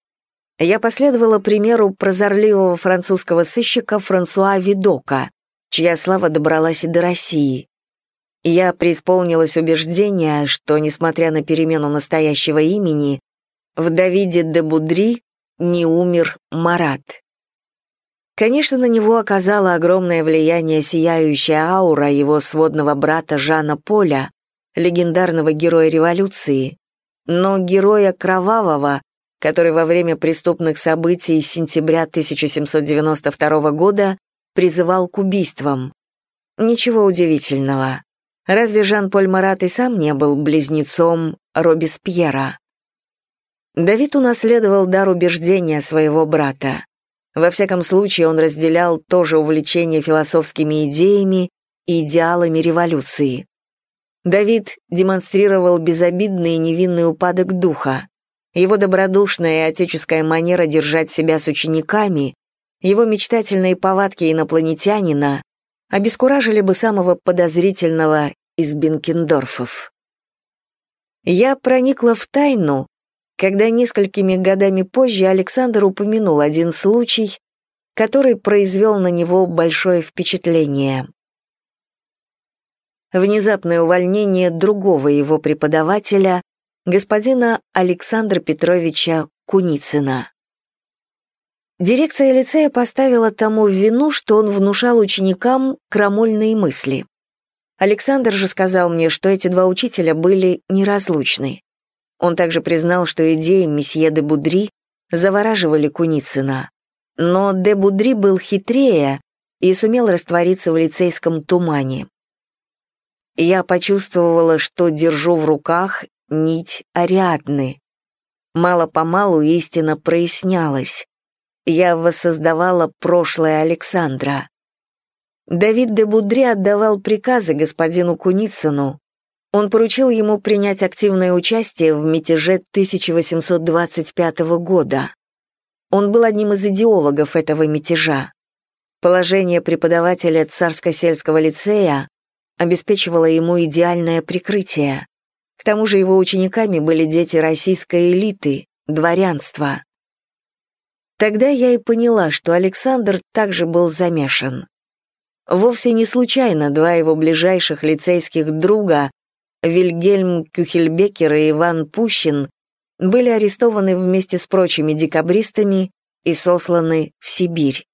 Я последовала примеру прозорливого французского сыщика Франсуа Видока, чья слава добралась и до России. Я преисполнилась убеждения, что, несмотря на перемену настоящего имени, в Давиде де Будри не умер Марат. Конечно, на него оказала огромное влияние сияющая аура его сводного брата Жана Поля, легендарного героя революции, но героя кровавого, который во время преступных событий сентября 1792 года призывал к убийствам. Ничего удивительного. Разве Жан-Поль Марат и сам не был близнецом Робеспьера? Давид унаследовал дар убеждения своего брата. Во всяком случае, он разделял то же увлечение философскими идеями и идеалами революции. Давид демонстрировал безобидный и невинный упадок духа. Его добродушная и отеческая манера держать себя с учениками, его мечтательные повадки инопланетянина обескуражили бы самого подозрительного из Бенкендорфов. Я проникла в тайну, когда несколькими годами позже Александр упомянул один случай, который произвел на него большое впечатление внезапное увольнение другого его преподавателя, господина Александра Петровича Куницына. Дирекция лицея поставила тому в вину, что он внушал ученикам крамольные мысли. Александр же сказал мне, что эти два учителя были неразлучны. Он также признал, что идеи месье де Будри завораживали Куницына. Но де Будри был хитрее и сумел раствориться в лицейском тумане. Я почувствовала, что держу в руках нить Ариадны. Мало-помалу истина прояснялась. Я воссоздавала прошлое Александра. Давид де Будри отдавал приказы господину Куницыну. Он поручил ему принять активное участие в мятеже 1825 года. Он был одним из идеологов этого мятежа. Положение преподавателя царско-сельского лицея обеспечивало ему идеальное прикрытие. К тому же его учениками были дети российской элиты, дворянства. Тогда я и поняла, что Александр также был замешан. Вовсе не случайно два его ближайших лицейских друга, Вильгельм Кюхельбекер и Иван Пущин, были арестованы вместе с прочими декабристами и сосланы в Сибирь.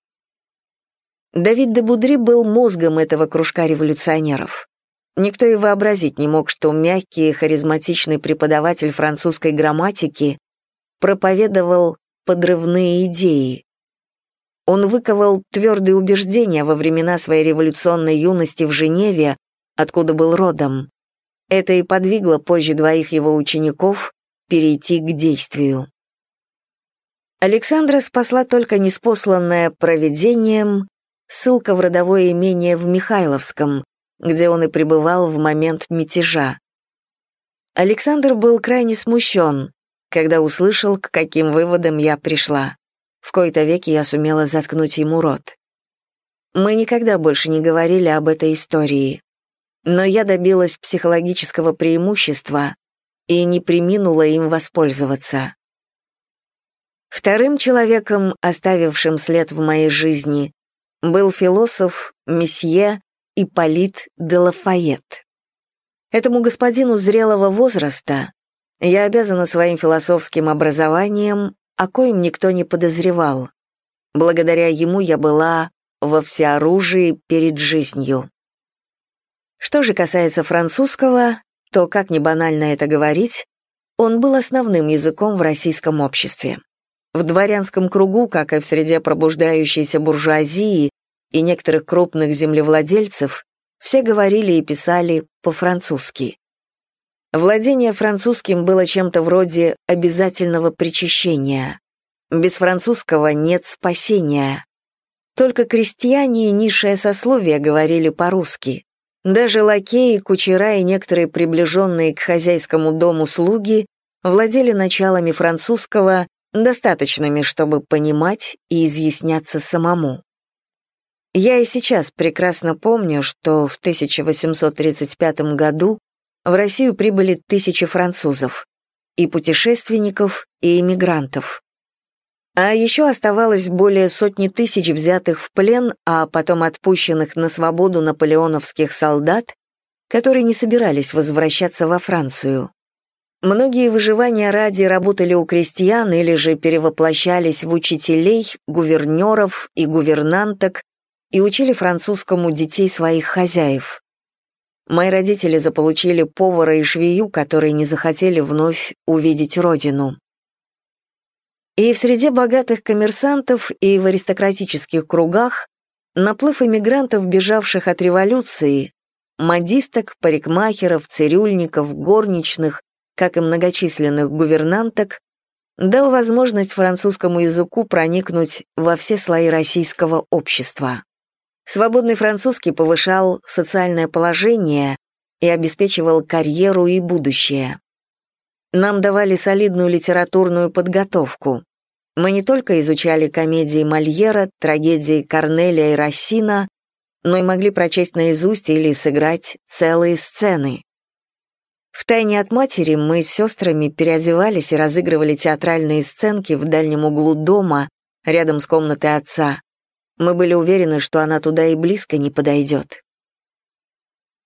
Давид де Будри был мозгом этого кружка революционеров. Никто и вообразить не мог, что мягкий и харизматичный преподаватель французской грамматики проповедовал подрывные идеи. Он выковал твердые убеждения во времена своей революционной юности в Женеве, откуда был родом. Это и подвигло позже двоих его учеников перейти к действию. Александра спасла только неспосланная проведением ссылка в родовое имение в Михайловском, где он и пребывал в момент мятежа. Александр был крайне смущен, когда услышал, к каким выводам я пришла. В кои-то веки я сумела заткнуть ему рот. Мы никогда больше не говорили об этой истории. Но я добилась психологического преимущества и не приминула им воспользоваться. Вторым человеком, оставившим след в моей жизни, был философ месье Ипполит де Лафайет. Этому господину зрелого возраста я обязана своим философским образованием, о коем никто не подозревал. Благодаря ему я была во всеоружии перед жизнью. Что же касается французского, то, как ни банально это говорить, он был основным языком в российском обществе. В дворянском кругу, как и в среде пробуждающейся буржуазии и некоторых крупных землевладельцев, все говорили и писали по-французски. Владение французским было чем-то вроде обязательного причащения. Без французского нет спасения. Только крестьяне и низшее сословие говорили по-русски. Даже лакеи, кучера и некоторые приближенные к хозяйскому дому слуги владели началами французского, достаточными, чтобы понимать и изъясняться самому. Я и сейчас прекрасно помню, что в 1835 году в Россию прибыли тысячи французов, и путешественников, и иммигрантов. А еще оставалось более сотни тысяч взятых в плен, а потом отпущенных на свободу наполеоновских солдат, которые не собирались возвращаться во Францию. Многие выживания ради работали у крестьян или же перевоплощались в учителей, гувернеров и гувернанток и учили французскому детей своих хозяев. Мои родители заполучили повара и швею, которые не захотели вновь увидеть родину. И в среде богатых коммерсантов и в аристократических кругах наплыв эмигрантов, бежавших от революции, модисток, парикмахеров, цирюльников, горничных, как и многочисленных гувернанток, дал возможность французскому языку проникнуть во все слои российского общества. Свободный французский повышал социальное положение и обеспечивал карьеру и будущее. Нам давали солидную литературную подготовку. Мы не только изучали комедии Мольера, трагедии Корнелия и Рассина, но и могли прочесть наизусть или сыграть целые сцены. Втайне от матери мы с сестрами переодевались и разыгрывали театральные сценки в дальнем углу дома, рядом с комнатой отца. Мы были уверены, что она туда и близко не подойдет.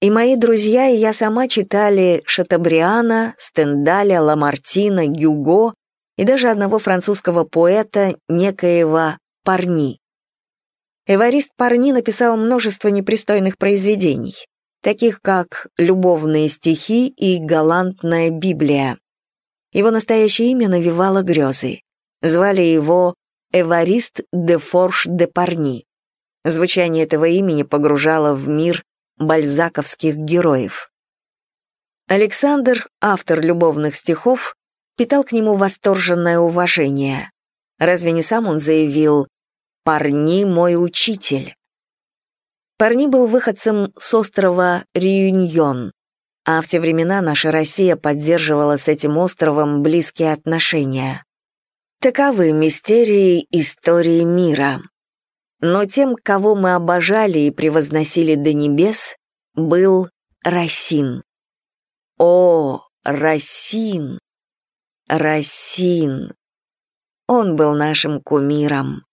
И мои друзья и я сама читали Шатабриана, Стендаля, Ламартина, Гюго и даже одного французского поэта, некоего Парни. Эварист Парни написал множество непристойных произведений, таких как «Любовные стихи» и «Галантная Библия». Его настоящее имя навевало грезы. Звали его Эварист де Форш де Парни. Звучание этого имени погружало в мир бальзаковских героев. Александр, автор любовных стихов, питал к нему восторженное уважение. Разве не сам он заявил «Парни мой учитель»? Парни был выходцем с острова Реюньон, а в те времена наша Россия поддерживала с этим островом близкие отношения. Таковы мистерии истории мира. Но тем, кого мы обожали и превозносили до небес, был Расин. О, Расин! Расин! Он был нашим кумиром.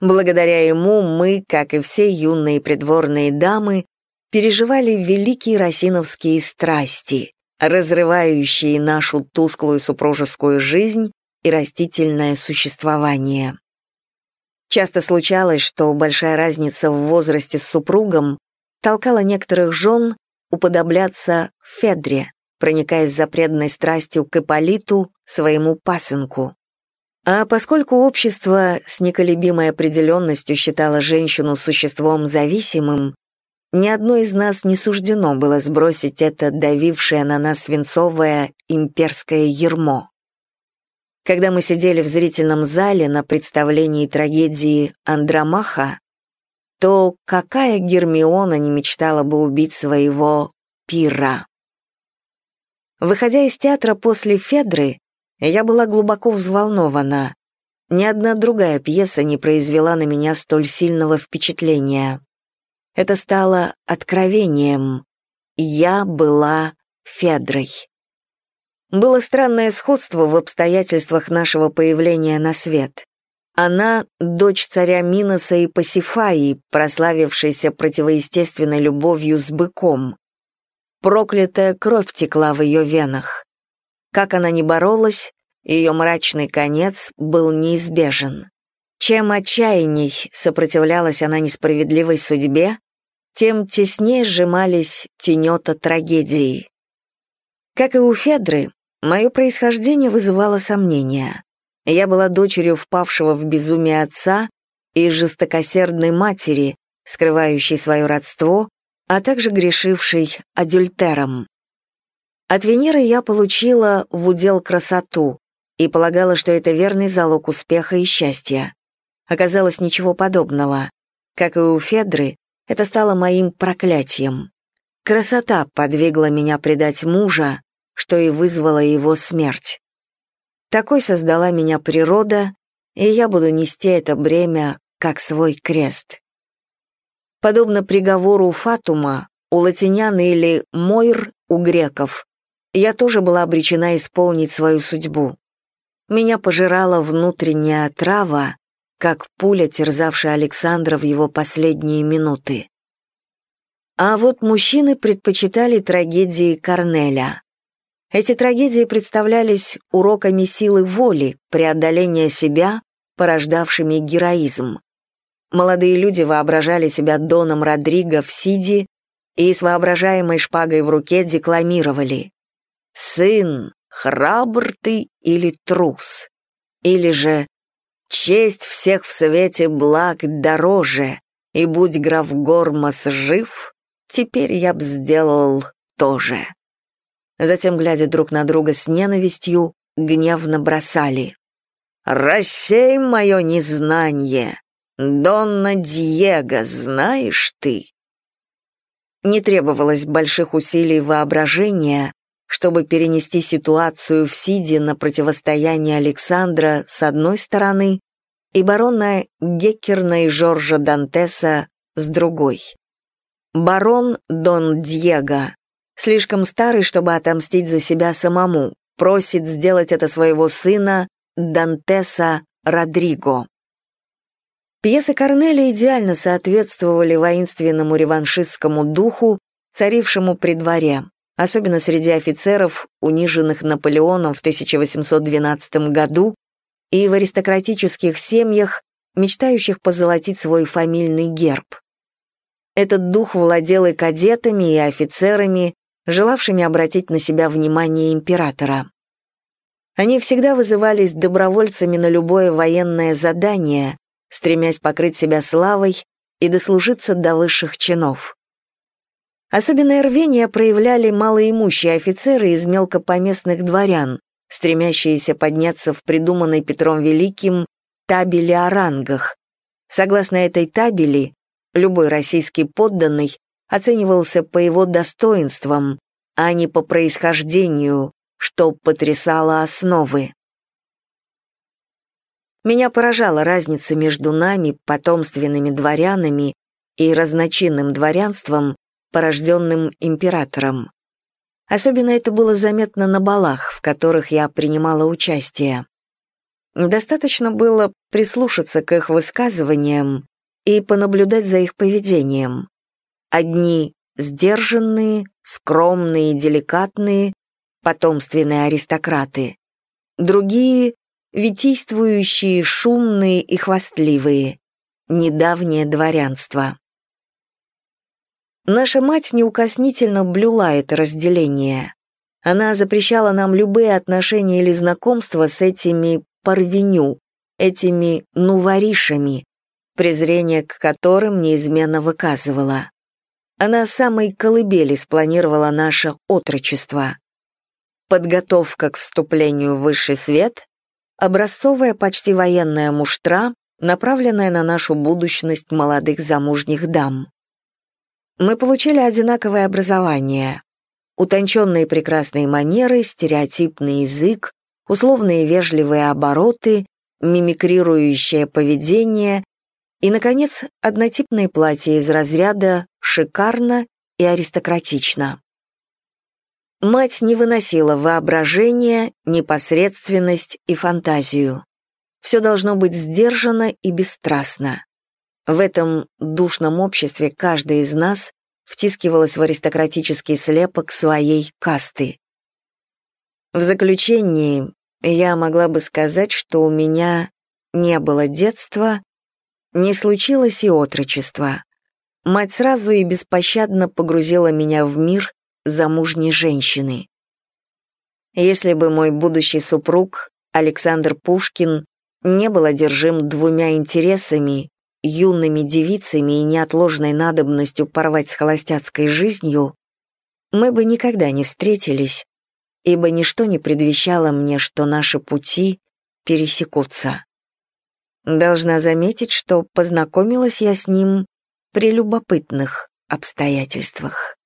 Благодаря ему мы, как и все юные придворные дамы, переживали великие росиновские страсти, разрывающие нашу тусклую супружескую жизнь и растительное существование. Часто случалось, что большая разница в возрасте с супругом толкала некоторых жен уподобляться Федре, проникаясь запретной страстью к Ипполиту, своему пасынку. А поскольку общество с неколебимой определенностью считало женщину существом зависимым, ни одной из нас не суждено было сбросить это давившее на нас свинцовое имперское ермо. Когда мы сидели в зрительном зале на представлении трагедии «Андромаха», то какая Гермиона не мечтала бы убить своего пира? Выходя из театра после Федры, я была глубоко взволнована. Ни одна другая пьеса не произвела на меня столь сильного впечатления. Это стало откровением. Я была Федрой. Было странное сходство в обстоятельствах нашего появления на свет. Она — дочь царя Миноса и Пасифаи, прославившаяся противоестественной любовью с быком. Проклятая кровь текла в ее венах. Как она ни боролась, ее мрачный конец был неизбежен. Чем отчаянней сопротивлялась она несправедливой судьбе, тем теснее сжимались тенета трагедии. Как и у Федры, Мое происхождение вызывало сомнения. Я была дочерью впавшего в безумие отца и жестокосердной матери, скрывающей свое родство, а также грешившей адюльтером. От Венеры я получила в удел красоту и полагала, что это верный залог успеха и счастья. Оказалось ничего подобного. Как и у Федры, это стало моим проклятием. Красота подвигла меня предать мужа, что и вызвало его смерть. Такой создала меня природа, и я буду нести это бремя как свой крест. Подобно приговору Фатума, у латинян или Мойр у греков, я тоже была обречена исполнить свою судьбу. Меня пожирала внутренняя отрава, как пуля, терзавшая Александра в его последние минуты. А вот мужчины предпочитали трагедии Корнеля. Эти трагедии представлялись уроками силы воли, преодоления себя, порождавшими героизм. Молодые люди воображали себя Доном Родриго в Сиди и с воображаемой шпагой в руке декламировали «Сын, храбр ты или трус?» Или же «Честь всех в свете благ дороже, и будь граф Гормас жив, теперь я б сделал то же» затем, глядя друг на друга с ненавистью, гневно бросали. «Рассей мое незнание! Донна Диего, знаешь ты?» Не требовалось больших усилий воображения, чтобы перенести ситуацию в Сиде на противостояние Александра с одной стороны и барона Геккерна и Жоржа Дантеса с другой. Барон Дон Диего слишком старый, чтобы отомстить за себя самому, просит сделать это своего сына Дантеса Родриго. Пьесы Корнеля идеально соответствовали воинственному реваншистскому духу царившему при дворе, особенно среди офицеров, униженных Наполеоном в 1812 году, и в аристократических семьях, мечтающих позолотить свой фамильный герб. Этот дух владел и кадетами, и офицерами, желавшими обратить на себя внимание императора. Они всегда вызывались добровольцами на любое военное задание, стремясь покрыть себя славой и дослужиться до высших чинов. Особенное рвение проявляли малоимущие офицеры из мелкопоместных дворян, стремящиеся подняться в придуманной Петром Великим табели о рангах. Согласно этой табели, любой российский подданный оценивался по его достоинствам, а не по происхождению, что потрясало основы. Меня поражала разница между нами, потомственными дворянами, и разночинным дворянством, порожденным императором. Особенно это было заметно на балах, в которых я принимала участие. Достаточно было прислушаться к их высказываниям и понаблюдать за их поведением. Одни сдержанные, скромные деликатные, потомственные аристократы, другие — витийствующие, шумные и хвастливые, недавнее дворянство. Наша мать неукоснительно блюла это разделение. Она запрещала нам любые отношения или знакомства с этими парвеню, этими нуворишами, презрение к которым неизменно выказывала. Она самой колыбели спланировала наше отрочество подготовка к вступлению в высший свет, образцовая почти военная муштра, направленная на нашу будущность молодых замужних дам. Мы получили одинаковое образование, утонченные прекрасные манеры, стереотипный язык, условные вежливые обороты, мимикрирующее поведение и, наконец, однотипные платья из разряда «шикарно» и «аристократично». Мать не выносила воображение, непосредственность и фантазию. Все должно быть сдержанно и бесстрастно. В этом душном обществе каждая из нас втискивалась в аристократический слепок своей касты. В заключении я могла бы сказать, что у меня не было детства, не случилось и отрочества. Мать сразу и беспощадно погрузила меня в мир, замужней женщины. Если бы мой будущий супруг, Александр Пушкин, не был одержим двумя интересами, юными девицами и неотложной надобностью порвать с холостяцкой жизнью, мы бы никогда не встретились, ибо ничто не предвещало мне, что наши пути пересекутся. Должна заметить, что познакомилась я с ним при любопытных обстоятельствах.